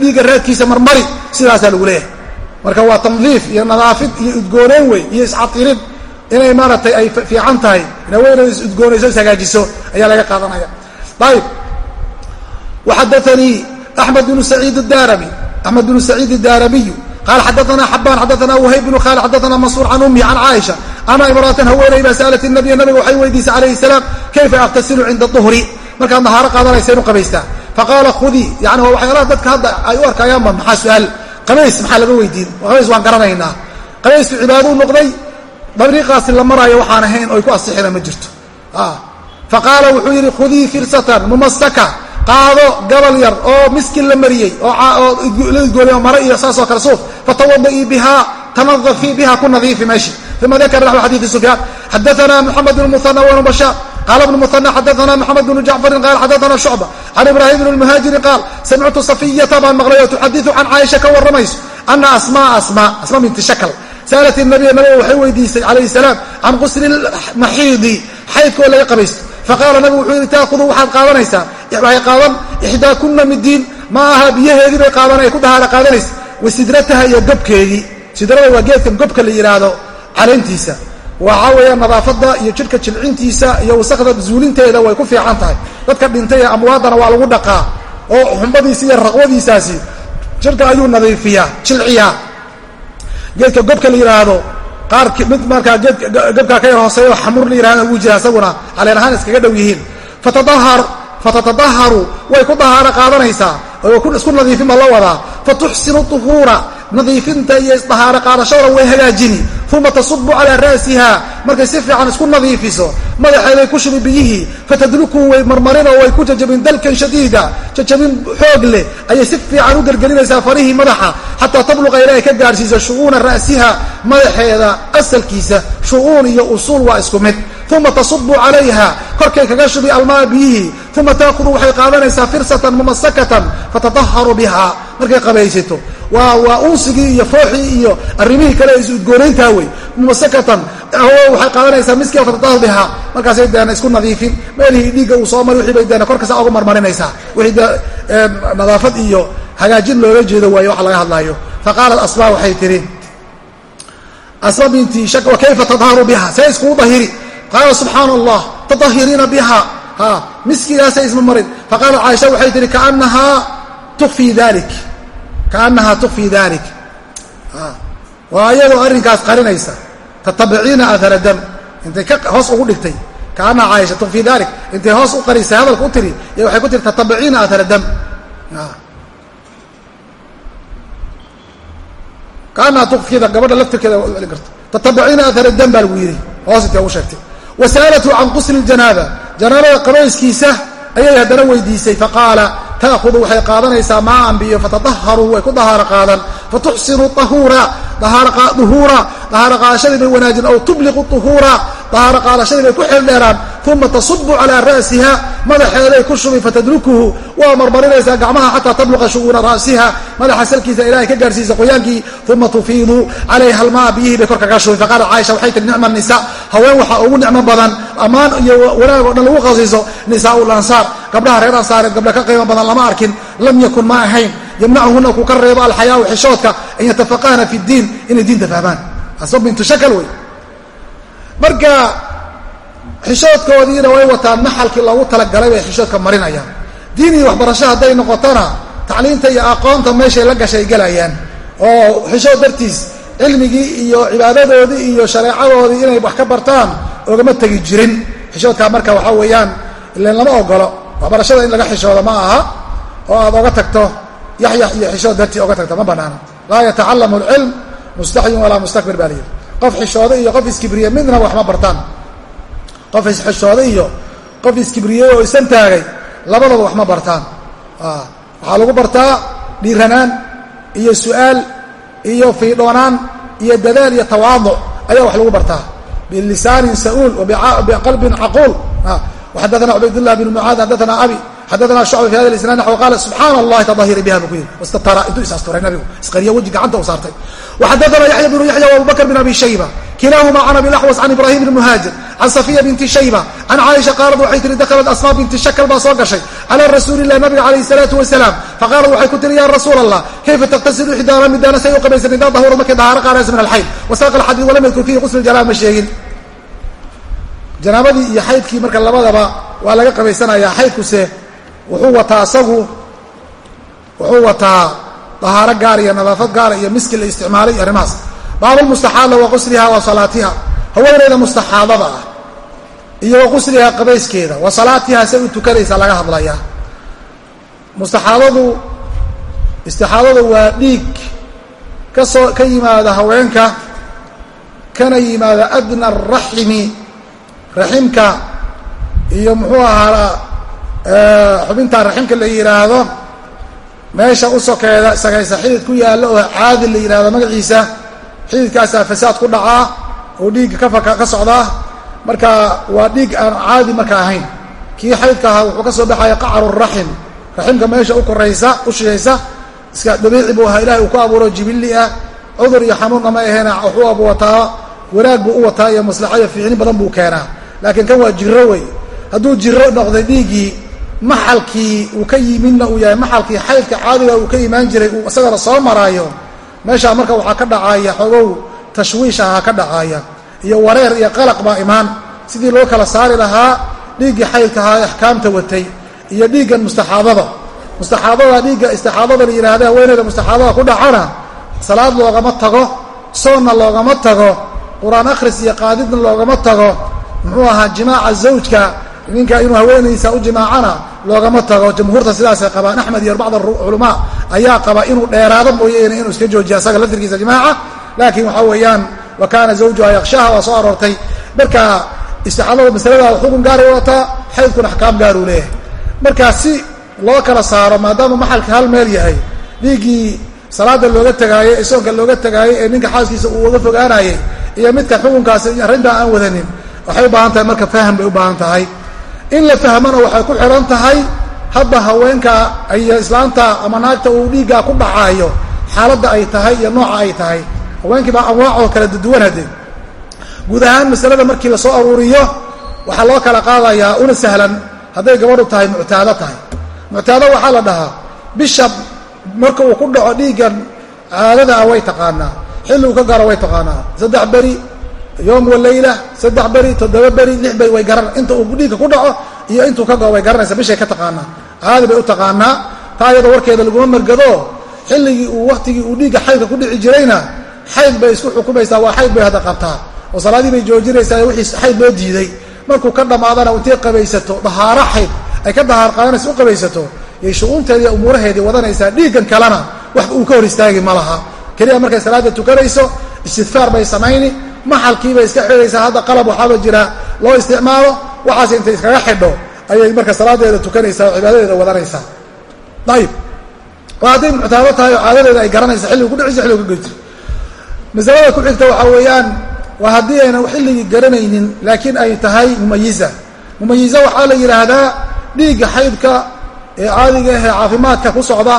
A: dhiigga raadkiisa marmari sidaasaa lagu leeyahay. Marka waa tandiif iyo nadaafid iyo udgooneen wey iyo iscatirid inay maaragtay ay fiican tahay. Inaweyna is udgoonayso is hagaajiso. Ayaa laga qaadanaya. Ayib وxadثnii أحmed بن سعيid الdarمي أحmed بن سعيid الdaramiyu qala xadaثna xabaan xadaثna وhayb بن khالد xadaثna maنصوur can أmi can caaشha ana imrأatan haweenayba sألت النabiy nabiga waxay weydiisay عalayه السلام kayfa أktasilu cinda الظهri markaad nahaaro qaadanayseen u qabaystaa faqaala khudii yani waa waxyaalaha dadka hadda ay u arkayaanba maxaa su-aal qabays maxaa laga weydiin qabays waan garanaynaa qabaysku cibaadou noqday dariiqaasi la maraayo waxaan ahayn oy ku asixina ma jirto faqaala wuxuu yidhi khudii firsatan mumastaka qaado gabal yar oo miskiin la mariyey oola idgoolay oo mare iyo saasoo kale suuf fatawadaii biha tanadafii biha ku nadiifi meeshi. Uma dakara naxw xadiidi sufyaan xadaana moxamed bn muhana wbashaar qala bn muhana xadaana moxamed bnu jacfarin qaal xadaana shucba. Can ibraahim bn lmuhaajiri qaal samictu safiyata baan maqlay oo tuxadiu can caaisha ka warramayso. Ana asmaa asmaa. Asma binti shakl saalat nabiya nabiga waxay weydiisay calayhi salaam can qusli maxiidi. Xaydka oo laga qabaysto faqaala nabigu wuxuu yidhi taakhuduu waxaad qaadanaysaa waxay qaadan ixdaa kunna midiin ma aha biyaheedii bay qaadan ku dahaara qaadanaysa wa sidrataha iyo gobkeedii sidrada waa geedkan gobka la yidhaahdo caleyntiisa waxaa weeyaan nadaafadda iyo jidhka jilcintiisa iyo wasakda zuulinteeda way ku fiican tahay dadka dhintay ee amwaadana waa lagu dhaqaa oo xumbadiisa iyo raqwadiisaasi jidhka ayuu nadiifiyaa jilciyaa geedka gobka la yidhaahdo mid markaa gabkaa ka yar hooseeyo xamur la yihahda wuu jira isaguna. Caleen ahaan iskaga dhow yihiin. Fatatadaharu way ku dahaaro qaadanaysaa oo isku nadiifin baa la wadaa. Fatuxsinu uhuura nadiifinta iyo isdahaaro qaadashadana way hagaajini uma tasubu calaa ra'siha. Markay si fiican isku nadiifiso. Madaxeeday ku shubi biyihii fatadlukuu way marmarinoo way ku jajabin dalkan shadiida. Jajabin xoog leh. Ayay si fiican u gelgelinaysaa farihii madaxa. Xataa tabluqa ilaahay ka gaadhsiisa shu'uuna ra'siha. Madaxeeda asalkiisa shu'uun iyo usuul waa isku mid. Uma tasubu calayha korkay kaga shubi almaa biyihii uma taakudu waxay qaadanaysaa firsatan mumasakatan fatadaharu biha markay qabaysato waa waa unsigii iyo fooxii iyo arrimihii kale isudgoonayntaa wey mumasakatan waxay qaadanaysaa miskiga fatadaharu biha markaasay deena isku nadiifin. Meelihii dhiigga uu soo mari wixii bay deena korkasa ugu marmarinaysaa wixii de nadaafad iyo hagaajin looga jeedo waayo waxa laga hadlaayo. Faqaalat asma waxay tihi asma binti wa kayfa tadharu biha? See iskugu dahiri. Qaala subxaana allah tadahiriina biha. Ha miskigaasay isma marin. Faqaalat caaisha waxay tihi kaanahaa tukfii dalik kaanahaa tukfii dalik waa iyadoo arrinkaas qarinaysa tatabiciina athara dam intay hoos ugu dhigtay kaanaha caaisha tukfii dalik intay hoos u qarisay hadalka u tiri iyo waxay ku tiri tatabiciina athara dam kaanaha tukfida gabadha laftirkeeda garto tatabiciina athara dam baa lagu yidhi hoos intay ugu sheegtay wasa'alatu can qusli ljanaaba janaabada qabayskiisa ayay haddana weydiisay faqaala taahudu waxay qaadanaysaa maaan biyo fatadaharuu way ku dahaaro qaadan. Fatuxsinu ahuura duhuura dahaaro qaadashadii bay wanaajin aw tubliqu uhuura dahaaro qaadashadii bay ku xeeldheeraan uma tasubu calaa ra'siha madaxeeday ku shubi fatadrukuhu waa marmarinaysaa gacmaha xataa tabluqa shu'uuna ra'siha madaxa salkiisa ilahay ka gaarsiisa qoyaankii uma tufiidu calayha almaa biyihii bay kor kaga shubi faqaalat caaisha waxay tihi nicma nisa haween waxaa ugu nicmo badan ammaan iyo wanaag o dhan lagu qasiiso nisaau lansaar gabdhaha reer ansaareed gabdha ka qiimo badan lama arkin lam yakun ma ahayn yamnacuhuna kuu ka reebo alxayaau xishoodka an yatafaqahna fi ddiin inay diinta fahmaan asba shakal wey marka xishoodkoodiina way wataan maxalkii loogu talagalay bay xishoodka marinayaan. Diin iyo waxbarasho hadday noqotona tacliinta iyo aqoonta meeshay la gashay galayaan. Oo xishood dartiis cilmigii iyo cibaadadoodii iyo shareecadoodii inay wax ka bartaan ogama tegi jirin. Xishoodkaa marka waxaa weeyaan ilan lama ogolo waxbarashada in laga xishoodo ma aha oo aad oga tagto. Yaxyax iyo xishood dartii oga tagto ma banaana laa yatacalamu alcilm mustaxyin walaa mustakbir baa layidhi qof xishooda iyo qof iskibriye midnaba wax ma bartaan. Qof isxishooda iyo qof iskibriyey oo isan taagay labadaba wax ma bartaan. Waxaa lagu bartaa dhiiranaan iyo su'aal iyo fiidhoonaan iyo dadaal iyo tawaaduc ayaa wax lagu bartaa. Bilisaanin sa'uul biqalbin caquul. Xadana cubaydlah bn mucaad xadana abi xadana shucba fi hada isnad naxw qaala subxaana allahi tadahiri biha buu ku yidhi wastatara intuu is asturay nabigu isqariya weji gacanta u saartay waxadana yaxya bnu yaxya abubakr bn abi shayba kilaahuma can abi laxwas can ibrahim bn muhaajir can safiya binti shayba can caaisha qaalad waxay tihi dakhalat asmaa binti shakal baa soo gashay cala rasuuli lah nabiga calayh salaatu wasalaam faqaalat waxay ku tihi ya rasuula allah kayfa taqtasilu ixdaana midaana say u qabaysan idaa dahura markay dahaaro qaadaysa min alxayd wasaaqa alxadiid walam yadkur fiihi qusl janaaba ma sheegin janaabadii iyo xaydkii marka labadaba waa laga qabaysanayaa xaydkuse wuxuu wataa asagu wuxuu wataa dahaaro gaar iyo nadaafad gaara iyo miski la isticmaalay iyo arrimahaas. Baabulmustaxaada wa qusliha wa salaatiha. Haweeneyda mustaxaadada ah iyo wa qusliha qabayskeeda wa salaatiha say u tukanaysaa laga hadlayaa. Mustaxaadadu istixaadadu waa dhiig ka soo ka yimaada haweenka kana yimaada adna araximi raximka iyo muxuu ahaa xubinta raximka la yidhaahdo meesha u sokeeda sagaysa xidid ku yaallo oo caadi la yidhahdo magaciisa xididkaasaa fasaad ku dhacaa oo dhiigga kafaka ka socdaa marka waa dhiig aan caadi marka ahayn. Kii xaydka ahaa wuxuu ka soo baxaya qacaru raxim raximka meesha u koraysa u shigaysa iska dabiici buu ahaa ilahay uu ku abuuro jibilli ah cudur iyo xanuunna ma aheena wuxuu wataa wanaag buu u wataa iyo maslaxa iyo fiicni badan buu keenaa. Laakiin kan waa jiro wey. Hadduu jiro noqday dhiiggii maxalkii uu ka yimidna uu yahay maxalkii xaydka caadiga uu ka imaan jiray uu isagana soo maraayo. Meeshaa marka waxaa ka dhacaya xogow tashwiish ahaa ka dhacaya iyo wareer iyo qalaq baa imaan. Sidii loo kala saari lahaa dhiiggii xaydka ahaa axkaamta watay. Iyo dhiiggan mustaxaadada. Mustaxaadada dhiigga istixaadada la yidhahda haweeneyda mustaxaadada ku dhacana. Salaad loogama tago soonna loogama tago qur'aan akhris iyo qaadidna loogama tago. Muxuu ahaa jimaaca zawjka ninka inuu haweenaysa u jimaacana loogama tago. Jamhuurta sidaasay qabaan. Axmed iyo bacd culamaa ayaa qaba inuu dheeraado mooyeene inuu iska joojiya asaga laftirkiisa jimaaca. Laakiin waxaa weeyaan wa kaana zawjuha yakshaha waa soo aroortay. Marka istixaadada masaladaada xukun gaara wadataa xaydkuna axkaam gaaruu leeyahay markaa si loo kala saaro maadaama maxalka hal meel yahay dhiiggii salaada looga tagaayey ee looga tagaayey ee ninka xaaskiisa uu uga fogaanayey iyo midka xukunkaasi arrintaa aan wadanin waxay u baahan tahay marka faham bay u baahan tahay in la fahmana waxay ku xihan tahay hadba haweenka iyo islaanta ama naagta uu dhiiggaa ku dhacaayo xaaladda ay tahay iyo nooca ay tahay. Haweenkii baa anwaacoo kala duwan hadee guud ahaan masalada markii la soo aruuriyo waxaa loo kala qaadayaa una sahlan hadday gabadhu tahay muctaado tahay. Muctaado waxaa la dhahaa bisha marka uu ku dhaco dhiiggan caadada way taqaanaa xilli uu ka garo way taqaanaa. Saddex beri yoom walayla saddex beri toddoba beri lix beri way garan inta uu dhiigga ku dhaco iyo intuu ka gao way garanaysa bishay ka taqaanaa caadi bay u taqaanaa taa iyada warkeeda laguma margado xilligii uu waktigii uu dhiigga xaydka ku dhici jirayna xayd bay isku xukumaysaa waa xayd bay hadda qabtaa oo salaadii bay joojinaysaa wixii xayd loo diiday markuu ka dhammaadana intay qabaysato dahaaro xayd ay ka dahaar qaadanaysa u qabaysato yay shu'uunteedii umuuraheedii wadanaysaa dhiiggan kalena wax uu ka hor istaagi ma laha keliya markay salaada tukanayso istidfaar bay samayni maxalkiibay iska xidhaysaa hadda qalab waxaaba jira loo isticmaalo waxaas intay iskaga xidho ayay marka salaadeeda tukanaysaa cibaadadeeda wadanaysaa. Ayib waa hadday muctaado tahay oo caadadeeda ay garanaysa xilligu kudhicisa xilligu ka gejir masalada ku xigta waxaa weeyaan waa haddii aynan xilligii garanaynin laakiin ay tahay mumayiza mumayiza waxaa la yidhaahdaa dhiigga xaydka ee caadiga ahee caafimaadka ku socda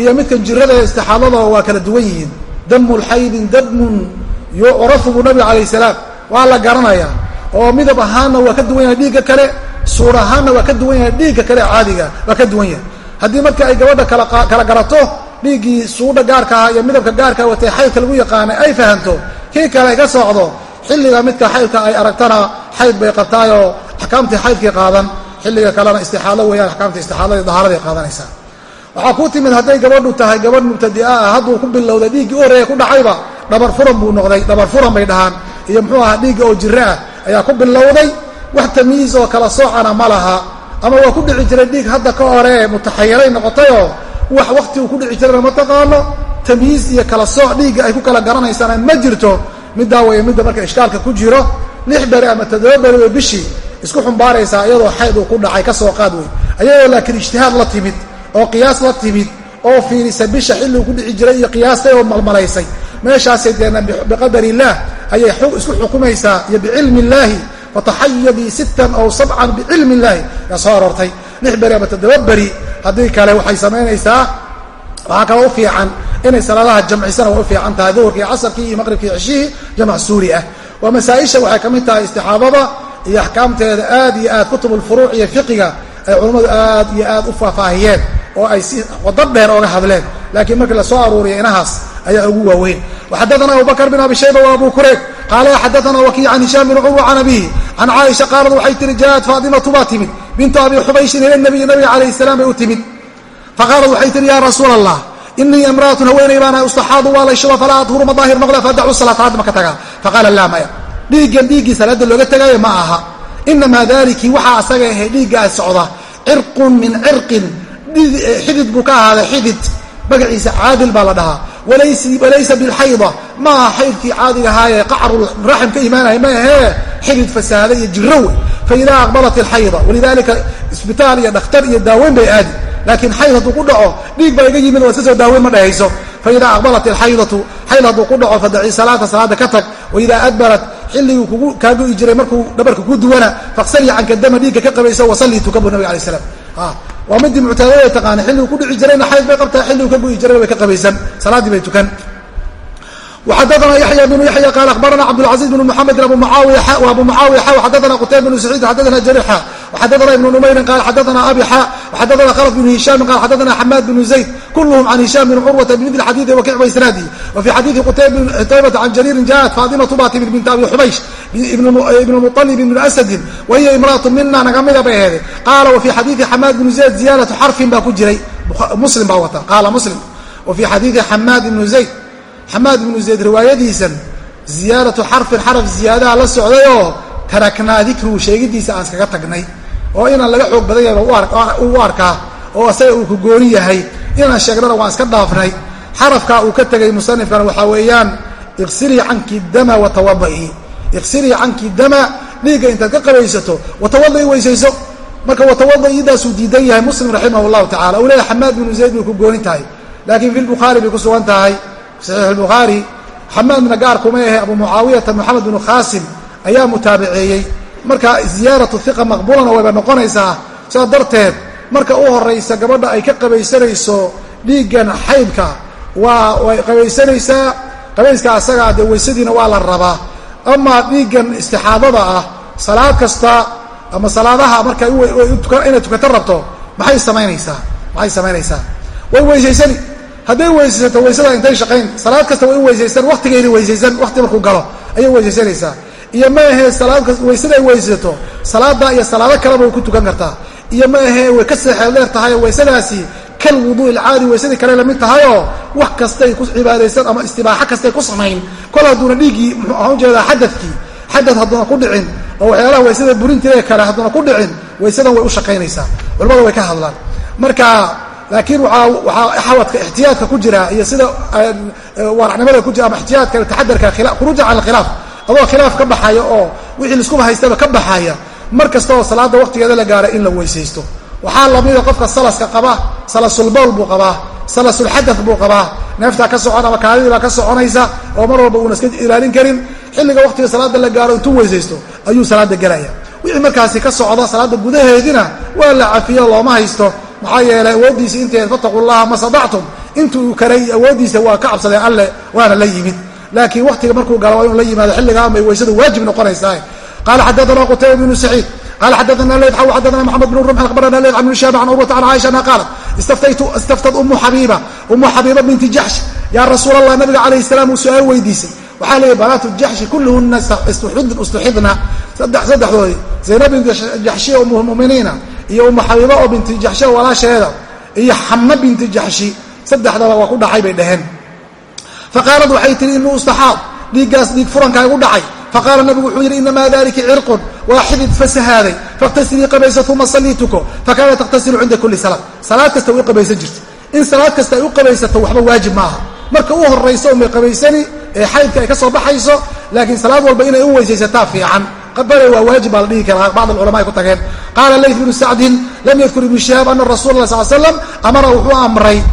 A: iyo midkan jirada ee istixaadada waa kala duwan yihiin. Damu lxaydin damun yucrafu buu nabiga calayh salaam waa la garanayaa oo midab ahaanna waa ka duwan yahay dhiigga kale suur ahaanna waa ka duwan yahay dhiigga kale caadiga waa ka duwan yahay. Haddii marka ay gabadha kala garato dhiiggii suudha gaarka aha iyo midabka gaarka watay xaydka lagu yaqaanay ay fahanto. Kii kale ka socdo xilliga midka xaydka ay aragtana xayd bay qabtaayoo axkaamtii xaydkii qaadan. Xilliga kalena istixaalo weeyaan axkaamta istixaaladii dahaaraday qaadanaysaa. Waxaa ku timid hadday gabadhu tahay gabadh mubtadia ah hadduu ku bilowday dhiiggii u horreeya ku dhacayba dhabar furan buu noqday dhabar furan bay dhahaan. Iyo muxuu ahaa dhiigga oo jiro ah ayaa ku bilowday. Wax tamyiiz oo kala soocana ma laha. Ama waa ku dhici jiray dhiig hadda ka hore mutaxayiray noqotayoo wax wakti uu ku dhici jirana ma taqaano. Tamyiiz iyo kala sooc dhiigga ay ku kala garanaysana ma jirto. Middaa weeye midda marka ishkaalka ku jiro lix beri ama toddoba beri way bishii isku xumbaaraysaa iyadoo xayd uu ku dhacay ka soo qaad wey ayadoo laakiin ijtihaad la timid oo qiyaas la timid oo fiirisa bisha xilligu ku dhici jiray iyo qiyaastay oo malmalaysay meeshaasay deena biqadar illaah ayay isku xukumaysaa iyo bicilmi illaahi fataxayadii sittan aw sabcan bicilmi illaahi yaa soo aroortay. lix beri ama toddoba beri haddii kale waxay samaynaysaa waxaa kaloo u fiican inay salaadaha jamcisana way u fiican tahay duhurkii casarkii iyo maqribkii ceshihii jamac suuri ah. Waa masaa-isha waxay ka mid tahay istixaadada iyo axkaamteeda aad iyo aad kutub ulfuruuc iyo fiqiga ay culammadu aad iyo aad u faahfaahiyeen oo ay si wado dheer ooga hadleen. Laakiin markii la soo aruuriya inahaas ayaa ugu waaweyn. Waxadaana abubakr bin abi shayba wa abu kurayb. Qaala xadaana wakiic can hishaam bin curwa can abihi can caaisha qaalad waxay tihi jaaءat faatimatu baa timid. Bintu abi xubayshin ila nabiyi nabiga calayh salaam bay u timid. Faqaalat waxay tihi ya rasuula allah inii imra'atun haweenay baana ustaxaadu waa layshuba falaa adhuru madaahir noqda fadacu salaata hadda maka tagaa. Faqaala laa maya. Dhiiggan dhiiggii salaada looga tegaayo ma aha. Inamaa daliki waxaa asaga ahay dhiiggaa socda. Cirqun min cirqin xidid buu ka ahaaday xidid. Magaciisa caadil baa la dhahaa walaysa bilxayda. Maaha xaydkii caadiga ahaayee qacru raxim ka imaanaya ma ahee xidid fasaada iyo jiro wey faidaa aqbalat ilxayda walidaalika isbitaal iyo dhakhtar iyo daaweyn bay aadi. Laakiin xayd hadduu ku dhaco dhiig baa iga yimid waa sasoo daaweyn ma dhehayso faidaa aqbalat ilxaydatu xayd hadduu ku dhaco fadaci salaata salaada ka tag. Waidaa adbarat xilligii kugu kaa go'i jiray markuu dhabarka ku duwana faqsali canka dama dhiigga ka qabayso wasallii tukabu nabig alay slam waa midii muctaadada taqaana xilligu ku dhici jirayna xayd bay qabtaa xilligu ka gu'i jirayna way ka qabaysan. Salaaddii bay tukan. Xadana yaya bnu yaya qaal abarana cabdاlcaزiz bn mxamedin abu muaawiya xadana qutayb bn saciid xadana jarixa xadana ibnu numayrin qaal xadaana abi xa xadaana khalaf bn hishaami qaal xadaana xamaad bn zayd kulhm can hishaam bn curwata bimidli xadiidi wakic waisnaadihi wa fi xadiidi qutaybata can jariirin jaat faatimatu baa timid bint abi xubaysh ibn mualib ibn asadin wa hiya imraatu mina naga mida bay aheede qaala wa fi xadiidi xamaad bn zayd ziyaadatu xarfin baa ku jiray muslim baa wata qaala muslim wa fi xadiidi xamaad ibnu zayd xamaad ibnu zayd riwaayadiisan ziyaadatu xarfin xaraf ziyaadaha la socday oo taraknaa dikruhu sheegidiisa aan iskaga tagnay oo inaan laga xoog badan yahay u arkaa oo asaga uu ku gooni yahay. Inaan sheegnana waan iska dhaafnay. Xarafkaa uu ka tegay musanifkana waxaa weeyaan iqsilii canki dama watawada'i iqsilii canki dama dhiigga intaad ka qabaysato watawada weysayso. Marka watawada idaasuu diidan yahay muslim raximah llahu tacala u leeyahy xamaad binu zayd bay ku goonin tahay. Laakiin fi lbukhaari bay ku sugan tahay saxiix albukhaari xamaadna gaar kuma ahe abu mucaawiyata moxamed binu khaasim ayaa mutaabiceeyey marka ziyaaratu hiqa maqbuulana wayba noqonaysaa sidaa darteed marka u horaysa gabadha ay ka qabaysanayso dhiiggan xaydka waa way qabaysanaysaa qabayska asagaa dee weysadiina waa la rabaa. Amaa dhiiggan istixaadada ah salaad kasta ama salaadaha marka inay tukato rabto maxay samaynaysaa? Maxay samaynaysaa? Way weysaysani. Hadday weysaysato weysada intay shaqayn salaad kasta way u weysaysan waktigeeda weysaysan wakti markuu galo ayay weysaysanaysaa iyo ma ahee weysada ay weysaysato salaada iyo salaado kaleba way ku tukan kartaa. Iyo ma ahee way ka seexeed dheer tahay oo weysadaasi kal wuduu ilcaadi weysadii kale la mid tahayoo wax kastay ku cibaadaysan ama istibaaxo kastay ku samayn. Kol hadduuna dhiiggii muxuu ahaan u jeedaa xadadkii. Xadad hadduuna ku dhicin. Oo waxyaalaha weysada burintiee kale hadduuna ku dhicin weysadan way u shaqaynaysaa. Culamada way ka hadlaan. Marka laakiin waxaa xawadka ixtiyaadka ku jira iyo sida waaracnimada ku jira ama ixtiyaadka taxadarka khuruujan cala alkhilaaf adoo khilaaf ka baxaya oo wixii laiskuba haystaba ka baxaya mar kasta oo salaada waqtigeeda la gaara in la weysaysto. Waxaa lamida qofka salaska qaba salasulbowl buu qabaa salasulxadad buu qabaa neeftaa ka socon ama kaadidii baa ka soconaysa oo mar walba uuna iska ilaalin karin xilliga waqtiga salaada la gaaro intuu weysaysto ayuu salaada gelaya wixii markaasi ka socda salaada gudaheedina waa la cafiyo looma haysto. Maxaa yeelay awooddiisa inteed fataquu llaha ma sadactum? Intuu karay awooddiisa waa ka cabsadeen alle waana la yimid laakiin waqtiga markuu galo waa inuu la yimaado xilligaan bay weysadu waajib noqonaysaa qaala xadaana qutayba bnu saciid qala xadaana leyt xaw xadaana maxamed bn rumxin akhbarana leyt an bn shaab an urwata an caaisha anha qaalat istaftad umu xabiiba umu xabiiba binti jaxsh yaa rasuul allah nabiga calayh salaam uu su'aal weydiisay. Waxaa leeyahy banaatu jaxshi kulluhuna istuxidna saddexdoodii zaynab binti jaxshi ummumuminiina iyo umu xabiiba oo binti jaxshi walaasheeda iyo xamna binti jaxshi saddexdaba waa ku dhacay bay dhaheen faqaalad waxay tihi inuu istaxaad dhiiggaas dhiig furankaa igu dhacay faqaala nabigu wuxuu yidhi inamaa dalika cirqun waa xidid fasahaaday fakhtasilii qabaysa uma sallii tuko fakaanat takhtasilu cinda kulli salaad salaad kasta way qabaysan jirta in salaad kasta ay u qabaysato waxba waajib maaha marka u horayso umay qabaysani ee xaydka ay ka soo baxayso laakiin salaad walba inay u weysaysataa fiican bale waa waajib baa la dhihi karaa bacd alculama ay ku tageen qaala layth bnu sacdin lam yadkur ibnu shihaab ana rasul lah sal slam amara wuxuu amray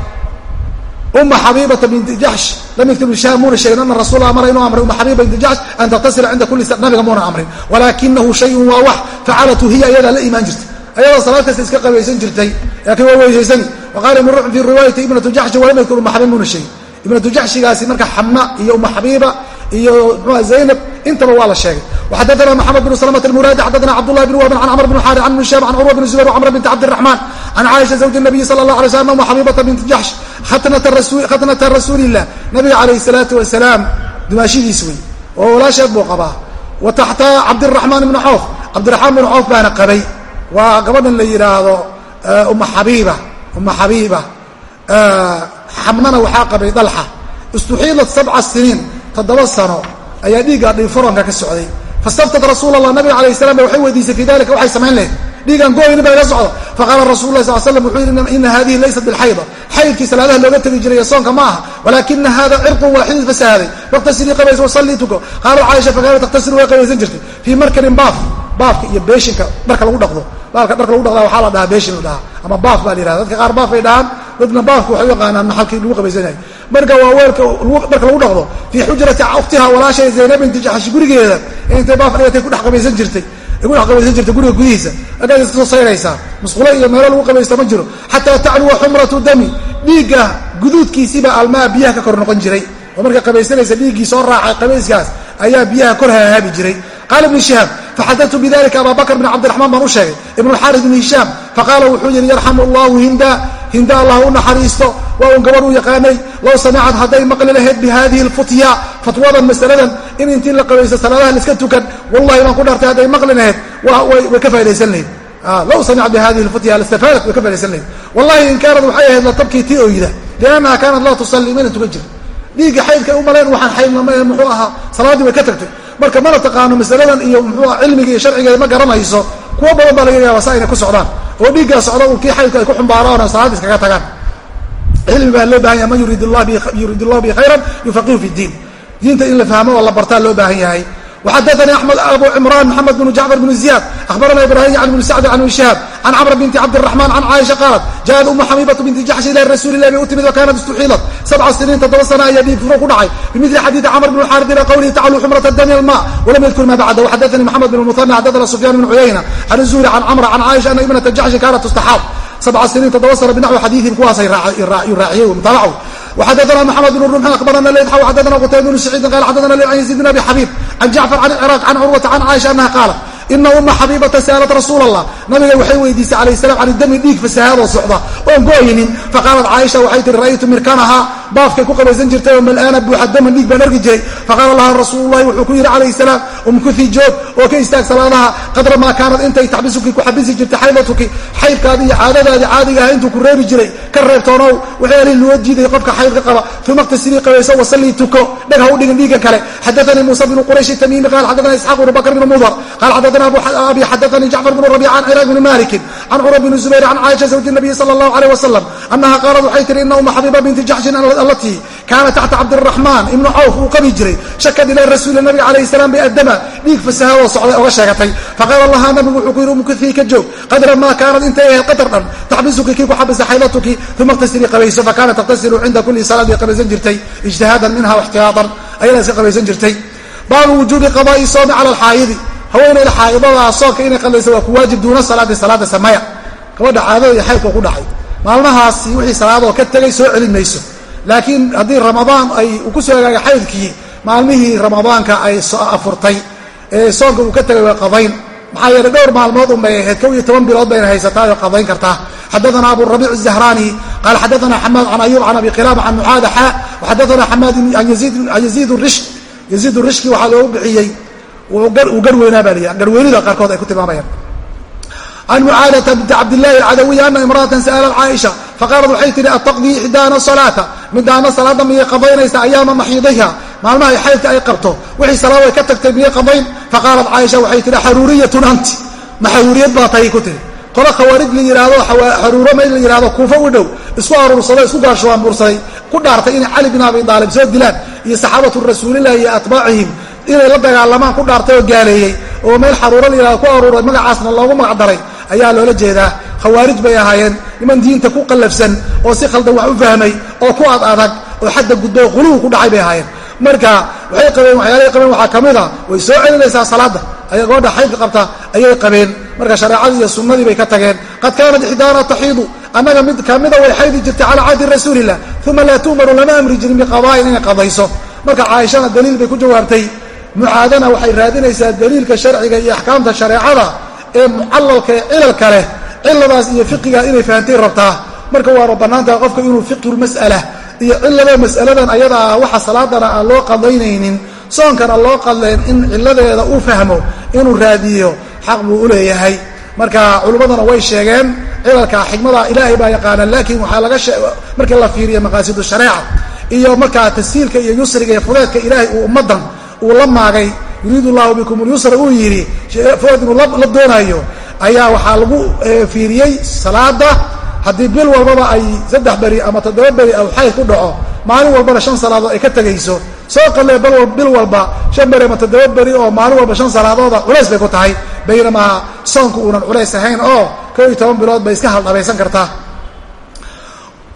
A: uma xabiibata binti jaxsh lam yaktir ibnu shihaab muuna sheegin ana rasul amara inuu amray uma xabiiba binti jaxsh an taktasila cinda kulli nabiga muuna amrin walaakinahu shayun waa wax facalatu hiya ayadaa la imaan jirtay ayadoo salaad kasta iska qabaysan jirtay laakiin waa weysaysani wa qaala ibnu rucn fi riwaayati ibnatu jaxshi walam yadkur uma xabiib muuna sheegin ibnatu jaxshigaasi marka xama iyo uma xabiiba iyo mxua zaynab intaba waa la sheegay وxadثna mحamed بن سلمة المrاdي xadثna cبدالله بن وهب عن cمر بن xاr عن بن شhاب عن cروة بن زبير وcمر بنت cبدالرحمن عن cائشha زوج النبي صلى الله عليه وسلم وxبيبة بنت جحش khatنة رasuuل الlah nabiga عalayه الصلاaةu وaسلاam dumaashidiis wey oo walaasheed buu qabaa wa taxta cabdالرaحmaan بن cوف cabdiرaحmaan بن cوف baana qabay waa gabadhan la yihaahdo uma xabiiba uma xabiiba xamnana waxaa qabay dalxa istuxiilat sabca siniin toddoba sano ayaa dhiigga dhiifuranka ka socday. Fastaftad rasuul allah nabiga alayh salam ba waxay weydiisay fii dalika waxay samayn lahayd. Dhiigaan gooynin baa iga socdo. Faqaala rasul lah sal slam wuxuu yidhi ina hadihi laysat bilxayda. Xaydkii salaadaha looga tegi jiray soonka ma aha walaakina hada cirqun waa xidid fasahaaday faktasilii qabays wasallii tuko. Qaalat caaisha fakaanat taktasilu way qabaysan jirtay. Fii markanin baaf baafka iyo beeshinka dharka lagu dhaqdo. Baalka dharka lagu dhaqdaa waxaa la dhahaa beeshin la dhahaa ama baaf baa la yihahda dadka qaar baaf bay dhahaan dadna baafka waxay u yaqaanaan maxalkii lagu qabaysanayay marka waa weelka dharka lagu dhaqdo fii xujrati ukhtiha walaashay zaynab binti jaxshi gurigeeda ee intay baaf dhigatay kudhex qabaysan jirtay? Ku dhex qabaysan jirtay guriga gudihiisa. Markaas iska soo sayraysaa. Musqulo iyo meelo lagu qabaysta ma jiro. Xataa tacluwa xumratu dami. Dhiigga guduudkiisiba almaa biyaha ka kor noqon jiray. Oo markay qabaysanaysa dhiiggii soo raacay qabayskaas ayaa biyaha kor hahaabi jiray. Qaala ibnu shihaab faxadatu bidalika abaa bakr bn cabdiraxmaan baan u sheegay. Ibnu xaaris bn hishaam faqaala wuxuu yidhi yarxamu allahu hinda hinda allah u naxariisto waa un gabadh uu yaqaanay low samicad hadday maqli lahayd bi hadihi lfutya fatwadan masaladan in intii la qabaysto salaadaha laiska tukan wallahi baan ku dhartay hadday maqli lahayd way ka faa'idaysan lahayd low samicad bi hadihi lfutya lastafaadat way ka faa'idaysan lahayd wallahi in kaanad waxay ahayd la tabkii tii oyda liannaha kaanat laa tusalli mayna tukan jir dhiigga xaydkay u maleen waxaan xaydnama muxuu ahaa salaaddii way ka tagtay marka mana taqaano masaladan iyo muxuu cilmiga iyo sharcigeeda ma garanayso kuwo badan baa laga yaaba saa inay ku socdaan oo dhiiggaa socda uu kii xaydka ay ku xumbaaraan oo salaad iskaga tagaan. Cilmi baa loo baahan yahay man yurid llahu bi khayran yufaqihu fi diin. Diinta in la fahmo oo la bartaa loo baahan yahay وxadثnي abu cمrان محamed بن جعفر بن زiyاد أخbarana ibrahim عن بن سعد عن بن شهاب عن cمر بنti cabدالرحمن عن cائشha qاaلت jaءت umu xabيبة بنti jaxش ilى rasuل ilah bay u timid وkanat istuxiilat sabca siniin toddoba sana ayaa dhiig furo ku dhacay bimili xadiiثi cmr بن xاrd ilى qwlihi taclو xmرة dm الmاء وlam ydkr ma bعd وxadثnي محamed بن المثنى xadثna سفyان بن عuyayنة عن الزهري عن cمر عن cائشha أna iبنة jaxشhi kanat تstaxاab sabca siniin toddoba sana binaxwi xadiiثin kuwaasay raaciyey mutaabacu xadana mxamed bn rumx abarana lyd xadana qutayb bn saciidin qal xadana an yaziid bn abi xabiib an jacfar an ciraaq an curwata an caaisha anaha qaalat ina uma xabiibata sa'alat rasuul allah nabiga waxay weydiisay calayh salam can dami dhiig fasahaadoo socda oon go'aynin faqaalat caaisha waxay tihi ra'aytu mirkanahaa baafkay ku qabaysan jirtay oo mal'aana buuxa daman dhiig baan argi jiray faqaala laha rasuululahi wuxuu ku yidhi calayh salaam umkuthi joog oo ka istaag salaadaha qadra maa kaanad intay taxbisuki ku xabisi jirtay xaydatuki xaydkaadi iyo caadadaadi caadiga ah intuu ku reebi jiray ka reebtoonow waxay alin loo diiday qofka xaydka qaba uma iqtasilii qabayso wasallii tuko dheg ha u dhigin dhiigan kale xadaanii muusa bnu quraysh tamiimi qaal xadaana isxaaq bnu bakr bnu mudar qaal xadaana abi xadaanii jacfar bnu rabiica can ciraaq bni malikin can cura bni zubayr can caaisha zawji nabiyi sala allahu aleyh wasalam annaha qaalat waxay tihi ina uma xabiiba binti jaxshin allatii kaana taxta cabdiraxmaan ibnu cawf uu qabi jiray shakad ila rasuuli nabiga calayhi salaam biadama dhiig fasahaadoo socday oga sheegatay faqaala lahaa nabigu wuxuu ku yidhi umkuthii ka joog qadra maa kaanad intay ahayd qadar dhan taxbisuki kii ku xabisa xaydatuki uma iqtasilii qabayso fakaanat taqtasilu cinda kulli salaad bay qabaysan jirtay ijtihaadan minha waxtiyaatan ayadaa iska qabaysan jirtay baabu wujuubi qadaai soomi cala alxaayidi haweeneyda xaaidada soonka inay qadlaysa waa ku waajib duuna salaadi salaada samaya. Gabadha xaadada xaydka ku dhacay. Maalmahaasi wixii salaadoo ka tegay soo celi mayso. Laakiin haddii ramadaan ay ku hagaagay xaydkii maalmihii ramadaanka ay afurtay ee soonka uu ka tegay waa qadayn. Maxaa yeeley dhowr maalmood unbay ahayd kow iyo toban bilood bayna haysataa oo qadayn kartaa. Xadaana aburabiic zahrani qaala xadaana xamaad can ayuub can abi qilaab can mucaada xa waxadaana xamaad an yaziid rishki waxaa loogu bixiyey uu garweynaa ku dhaartay inay cali bin abi daalib soo dilaan iyo saxaabatu rasuulillahi iyo atbaacihim inay la dagaalamaan ku dhaartay oo gaaleeyey oo meel xaruuro la yihahdo ku aruuray magacaasna loogu magacdaray ayaa loola jeedaa. Khawaarij bay ahaayeen niman diinta ku qallafsan oo si khaldan wax u fahmay oo ku ad adag oo xadda gudbo quluhu ku dhacay bay ahaayeen. Marka waxay qabeen waxyaalahay qabeen waxaa ka mid a way soo celinaysaa salaadda aya gabadha xaydka qabta ayay qabeen. Marka shareecadii iyo sunnadii bay ka tageen. Qad kaanat ixdaana taxiidu annaga mid kamida way xaydi jirtay calaa cahdi rasuulillah uma laa tu'maru lama amri jirin biqadaa'in inay qadayso. Marka caaishana daliil bay ku jawaabtay mucaadana waxay raadinaysaa daliilka sharciga iyo axkaamta shareecada ee mucalalka ee cilalka leh ciladaas iyo fiqiga inay fahamtay rabtaa. Marka waana bannaantaha qofka inuu fiqhulmas'ala iyo cilada mas'aladan ayada ah waxa salaadana aan loo qadaynaynin soonkana loo qadleen in ciladeeda uu fahmo inuu raadiyo xaq buu u leeyahay. Marka culimmadana way sheegeen cilalka xikmada ilaahay baa yaqaana laakiin waxaa laga markii la fiiriyo maqaasidu shareeca iyo markaa tashiilka iyo yusriga iyo fudeedka ilaahay uu ummaddan uu la maagay yuriidu llahu bikum lyusra uu yidhi fudeed inuu la doonayo ayaa waxaa lagu fiiriyey salaada haddii bil walbaba ay saddex beri ama toddoba beri aw xayd ku dhaco maalin walbana shan salaadood ay ka tegayso soo qalee bil walba shan beri ama toddoba beri oo maalin walba shan salaadooda culays bay ku tahay baynamaa soonku uunan culays ahayn oo kow iyo toban bilood bay iska haldhabaysan kartaa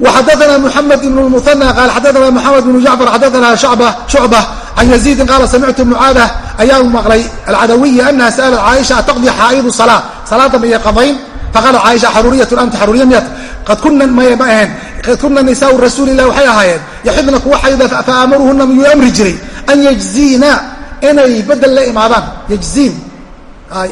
A: وxadثna محamed بن المثنى qال xadثna محamed بن جعفر xadثna شhuعبة can yaziidin qaala samictu mucaadah ayaan maqlay alcadawiya anaha sa'alat caaisha ataqdi xaa'idu salaa salaada mayay qadayn faqaalat caaisha xaruuriyatun anta xaruuriya miyad qad kuna may ma ahayn qad kuna nisaau rasuulilah waxay ahaayeen yaxidna kuwa xayda faamaruuhuna miyuu amri jiray an yajziina inay bedel la imaadaan yajziin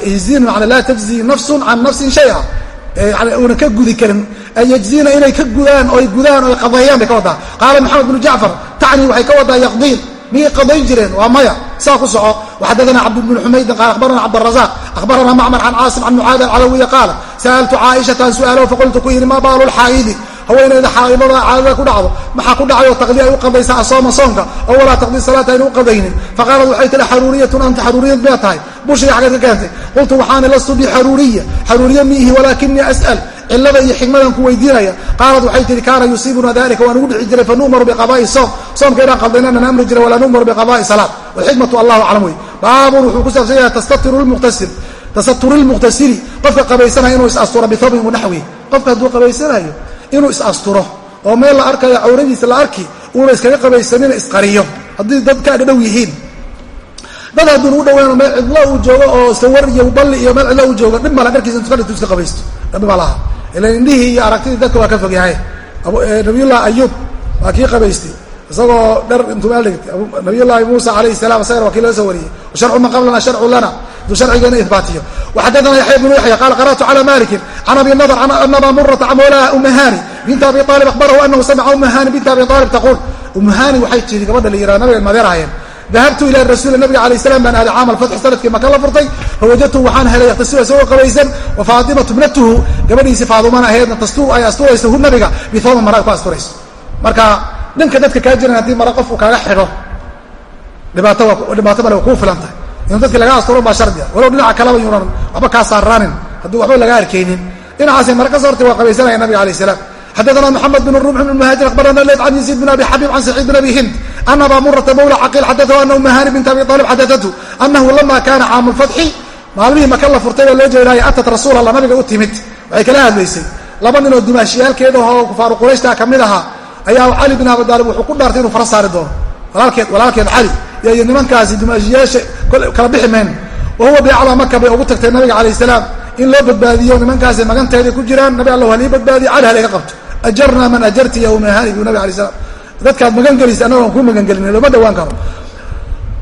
A: yajziin maana laa tajzi nafsun can nafsin shay a una ka gudi karin yajziina inay ka gudaan oy gudaan oy qadeeyaan bay ka wadaa qaala maxamed bnu jacfar tacnii waxay ka wadaa yaqdiin miyay qadayn jireen? Waa maya. Saa ku soco. Waxadadana cabd bn xumaydin qaal abarana cabdrazaq ahbarana macmar can caasim can mucaad alcadawiya qaala sa'altu caaishatan su'aalow faqultu ku yidhi maa baalu lxaa'idi haweenayda xaaidada caadada ku dhacdo. Maxaa ku dhacayo taqdi ay u qadaysaa asooma soonka? Oo walaa taqdi salaata ayna u qadaynin. Faqaalat waxay tiri xaruuriyatun anta xaruuriyad miyaa tahay. Bushrii xaggeed ka keentay qultu waxaana lastu bixaruuriya xaruuriya miihi walaakinii as'al cilada iyo xikmadan ku weydiinaya. Qaalat waxay tihi kaana yusiibuna dalika waan ugu dhici jiray fanu'maru biqadaai soom soomka inaan qaldayna nan amri jiray walaa nu'maru biqadaai salaat walxikmatu allahu aclam wey baabun wuxuu ku saabsan yahay tastatiru lmuqtasil tasaturu lmuqtasili qofka qabaysanayo inuu is-asturo bithawbin wanaxwi qofka hadduu qabaysanayo inuu is-asturo oo meel la arkayo cawradiisa la arki uuna iskaga qabaysanina isqariyo. Haddii dad ka dhadhow yihiin. Dad hadduun u dhawaan meel cidlo uu joogo oo sawar iyo balli iyo meel cidlo uu joogo dhib mala dharkiisa intu ka dhintu iska qabaysto. Dhib ma laha ila indhihii iyo aragtidii dadka waa ka fog yahay. Nabiyullahi ayuub waa kii qabaystay isagoo dhar intuu meel dhigtay. Nabiyullaahi muusa calayhi salam isagana waa kii laga soo wariyey. Washarcu man qablana sharcu lana intuu sharcigeena ihbaatiyo. Waxadadana yaxya bnu yaxya qaala qara'tu cala malikin can abi nadr an aba murata mawlaha umahani binta abi aalib akhbarahu anahu samica umahani binta abi aalib taquul umahani waxay tiri gabadha la yihahda nabiga madeerahayeen dahabtu ila rasuuli nabiga alayh salam baan aaday caama alfatxi sannadkii maka la furtay fawajadtuhu waxaan helay yakhtasilu isagoo qabaysan wa faatimatu bnatuhu gabadhiisii faadumana ahaydna tastuu ay asturayso hu nabiga bihooban mara ay ku asturayso marka dhanka dadka kaa jiran haddii mara qofku kaaga xidho dhibaato wa kuu filan tahay. Inuu dadki laga asturo baa shardiga walow dhinaca kaleba yuunan waxba kaa saaraanin haddii waxba laga arkaynin. Dhinacaasay mara ka soo hortay waa qabaysanaya nabiga alayh salaam xadana mxamed bn rumx bn muhaajir abarana leyd can yaziid bn abi xabiib can saciid bn abi hind ana aba murata mawla caqiil xadaahu ana umahani bint abi aalib xadaatu anahu lama kana caamu lfatxi maalmihii maka la furtay baa loo jeedaayo atat rasuul alla nabiga u timid waxay kala hadlaysay laba ninoo dumaashiyaalkeeda oo kufaaru qurayshta ka mid ahaa ayaa cali bin abi aalib wuxuu ku dhaartay inuu fara saari doono walaalkeed walaalkeed cali iyo nimankaasi dumaashiyaasha kala bixi mayn wa huwa biaclaa maka bay ugu tagtay nabiga calayh salaam in loo badbaadiyo nimankaasi maganteeday ku jiraan nabi alla halii badbaadiyo cali halaga qabto ajarnaa man ajarti ya umahani bu nabi alay slam dadkaad magan gelisa annago aan kuu magangelin looma dhawaan karo.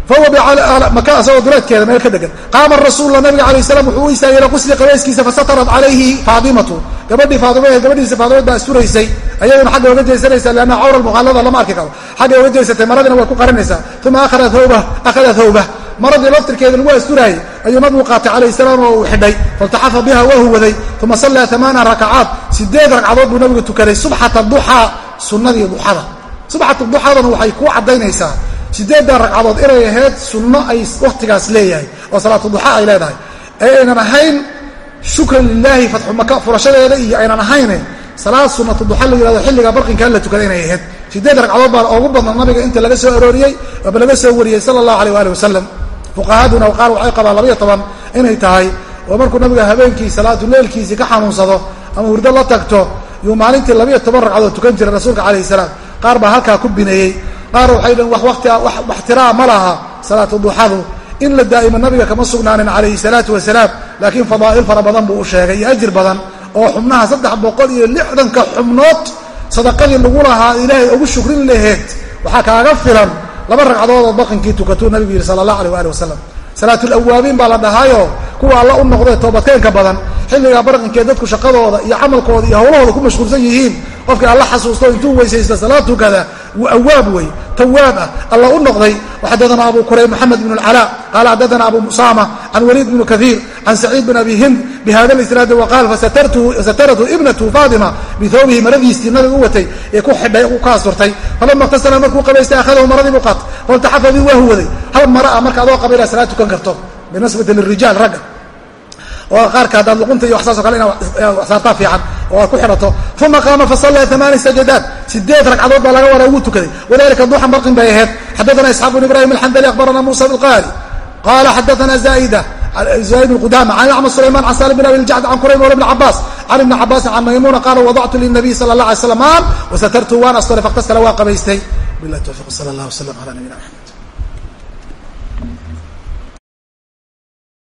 A: Fahuwa asagoo duleedkeeda meel ka degan qaama rasuulula nabiga alayh salam wuxuu u istaagay ila qusli qabayskiisa fasatarat calayhi faadimatu gabadhii faadimaheed gabadhiisa faadimeed baa isturaysay ayaduna xagga oga jeesanaysa lianna cawra muqaalada lama arki karo. Xagga oga jeesatay maradina way ku qarinaysaa uma akhada thawbah akhada thawbah maradii laftirkeeda lagu asturaayey ayuu nabigu qaatay calayh salaam oo uu xidhay. Faltaxafa biha waa huwaday uma sallaa amaana rakacaat. Sideed ragcadood buu nabigu tukaday subxata duxaa sunnadii duxada. Subxata duxadana waxay ku caddaynaysaa. Sideeddan ragcadood inay ahayd sunno ay wakhtigaas leeyahay oo salaatu duxa ay leedahay. Ee aynan ahayn shukran lilaahi fatxu furashadeeda iyo aynan ahayne salaad sunnatu duxa la yihahdo xilliga barqinkaa la tukada inay ahayd. Sideed ragcadood baa ugu badnaa nabiga inta laga soo arooriyey aba laga soo wariyey sala allahu aleyh waali wasalam fuqahaduna qaar waxay qabaan labaiyo toban inay tahay oo markuu nabiga habeenkii salaatu leylkiisii ka xanuunsado ama hurdo la tagto yuu maalintii labaiyo toban ragcadood tukan jiray rasuulka calayhi salaam. Qaar baa halkaa ku bineeyey. Qaar waxay dhaheen wax wati wax tiraa ma laha salaatu duxadu in la daa'imo nabiga kama sugnaanin calayhi salaatu wasalaam. Laakiin fadaa'il fara badan buu u sheegay iyo ajir badan oo xubnaha saddex boqol iyo lixdanka xubnood sadaqadii lagu lahaa ilaahay ugu shukrin laheed waxaa kaaga filan laba ragcadoodoo baqinkii tukatuu nabigu yidhi sala allah aleh waali wasalam salaatulawaabiin baa la dhahaayo kuwa alla u noqdee toobadkeenka badan xilligaa barqinkeed dadku shaqadooda iyo camalkooda iyo howlahooda ku mashquulsan yihiin qofkii alla xasuusto intuu weysaysta salaad tukada wuu awaab wey tawaab ah alla u noqday. Waxadadana abu kurayb maxamed bn اlcalaa qaala xadadana abu musaama can waliid bn kahiir can saciid bn abi hind bihada isnaadi waqaal fasataratu ibnatu fatima bihawbihi maradiistii nabiga u watay ee ku asturtay falama اktasala markuu qabaystay akhadahu maradii bu qaatay faltaxafa bi waa huwaday hal mara a marka adoo qaba inaad salaad tukan karto binasbati lirijaal ragga oo qaarka haddaad luqunta iyo waxsaasoo kale inaad saartaa fiican oo aad ku xidhato uma qaama fasallaa amaani sajadaat sideed ragcadood baa laga waraa wuu tukaday wadalika duxan barqin bay ahayd xaddaana isxaaq bn ibrahim alxandali akhbarana musa bilqaari qala xadaana zaida can acma sulayman can salim bin abi ljacd can kurayb wala bn cabaas can ibni cabaasin can maymuna qaala wadactu linabiy sala allah alay slam aan wasatartu waan asturay faktasala waa qabaystay bilah towfiq sala allah wslam ala nabiyina maxamed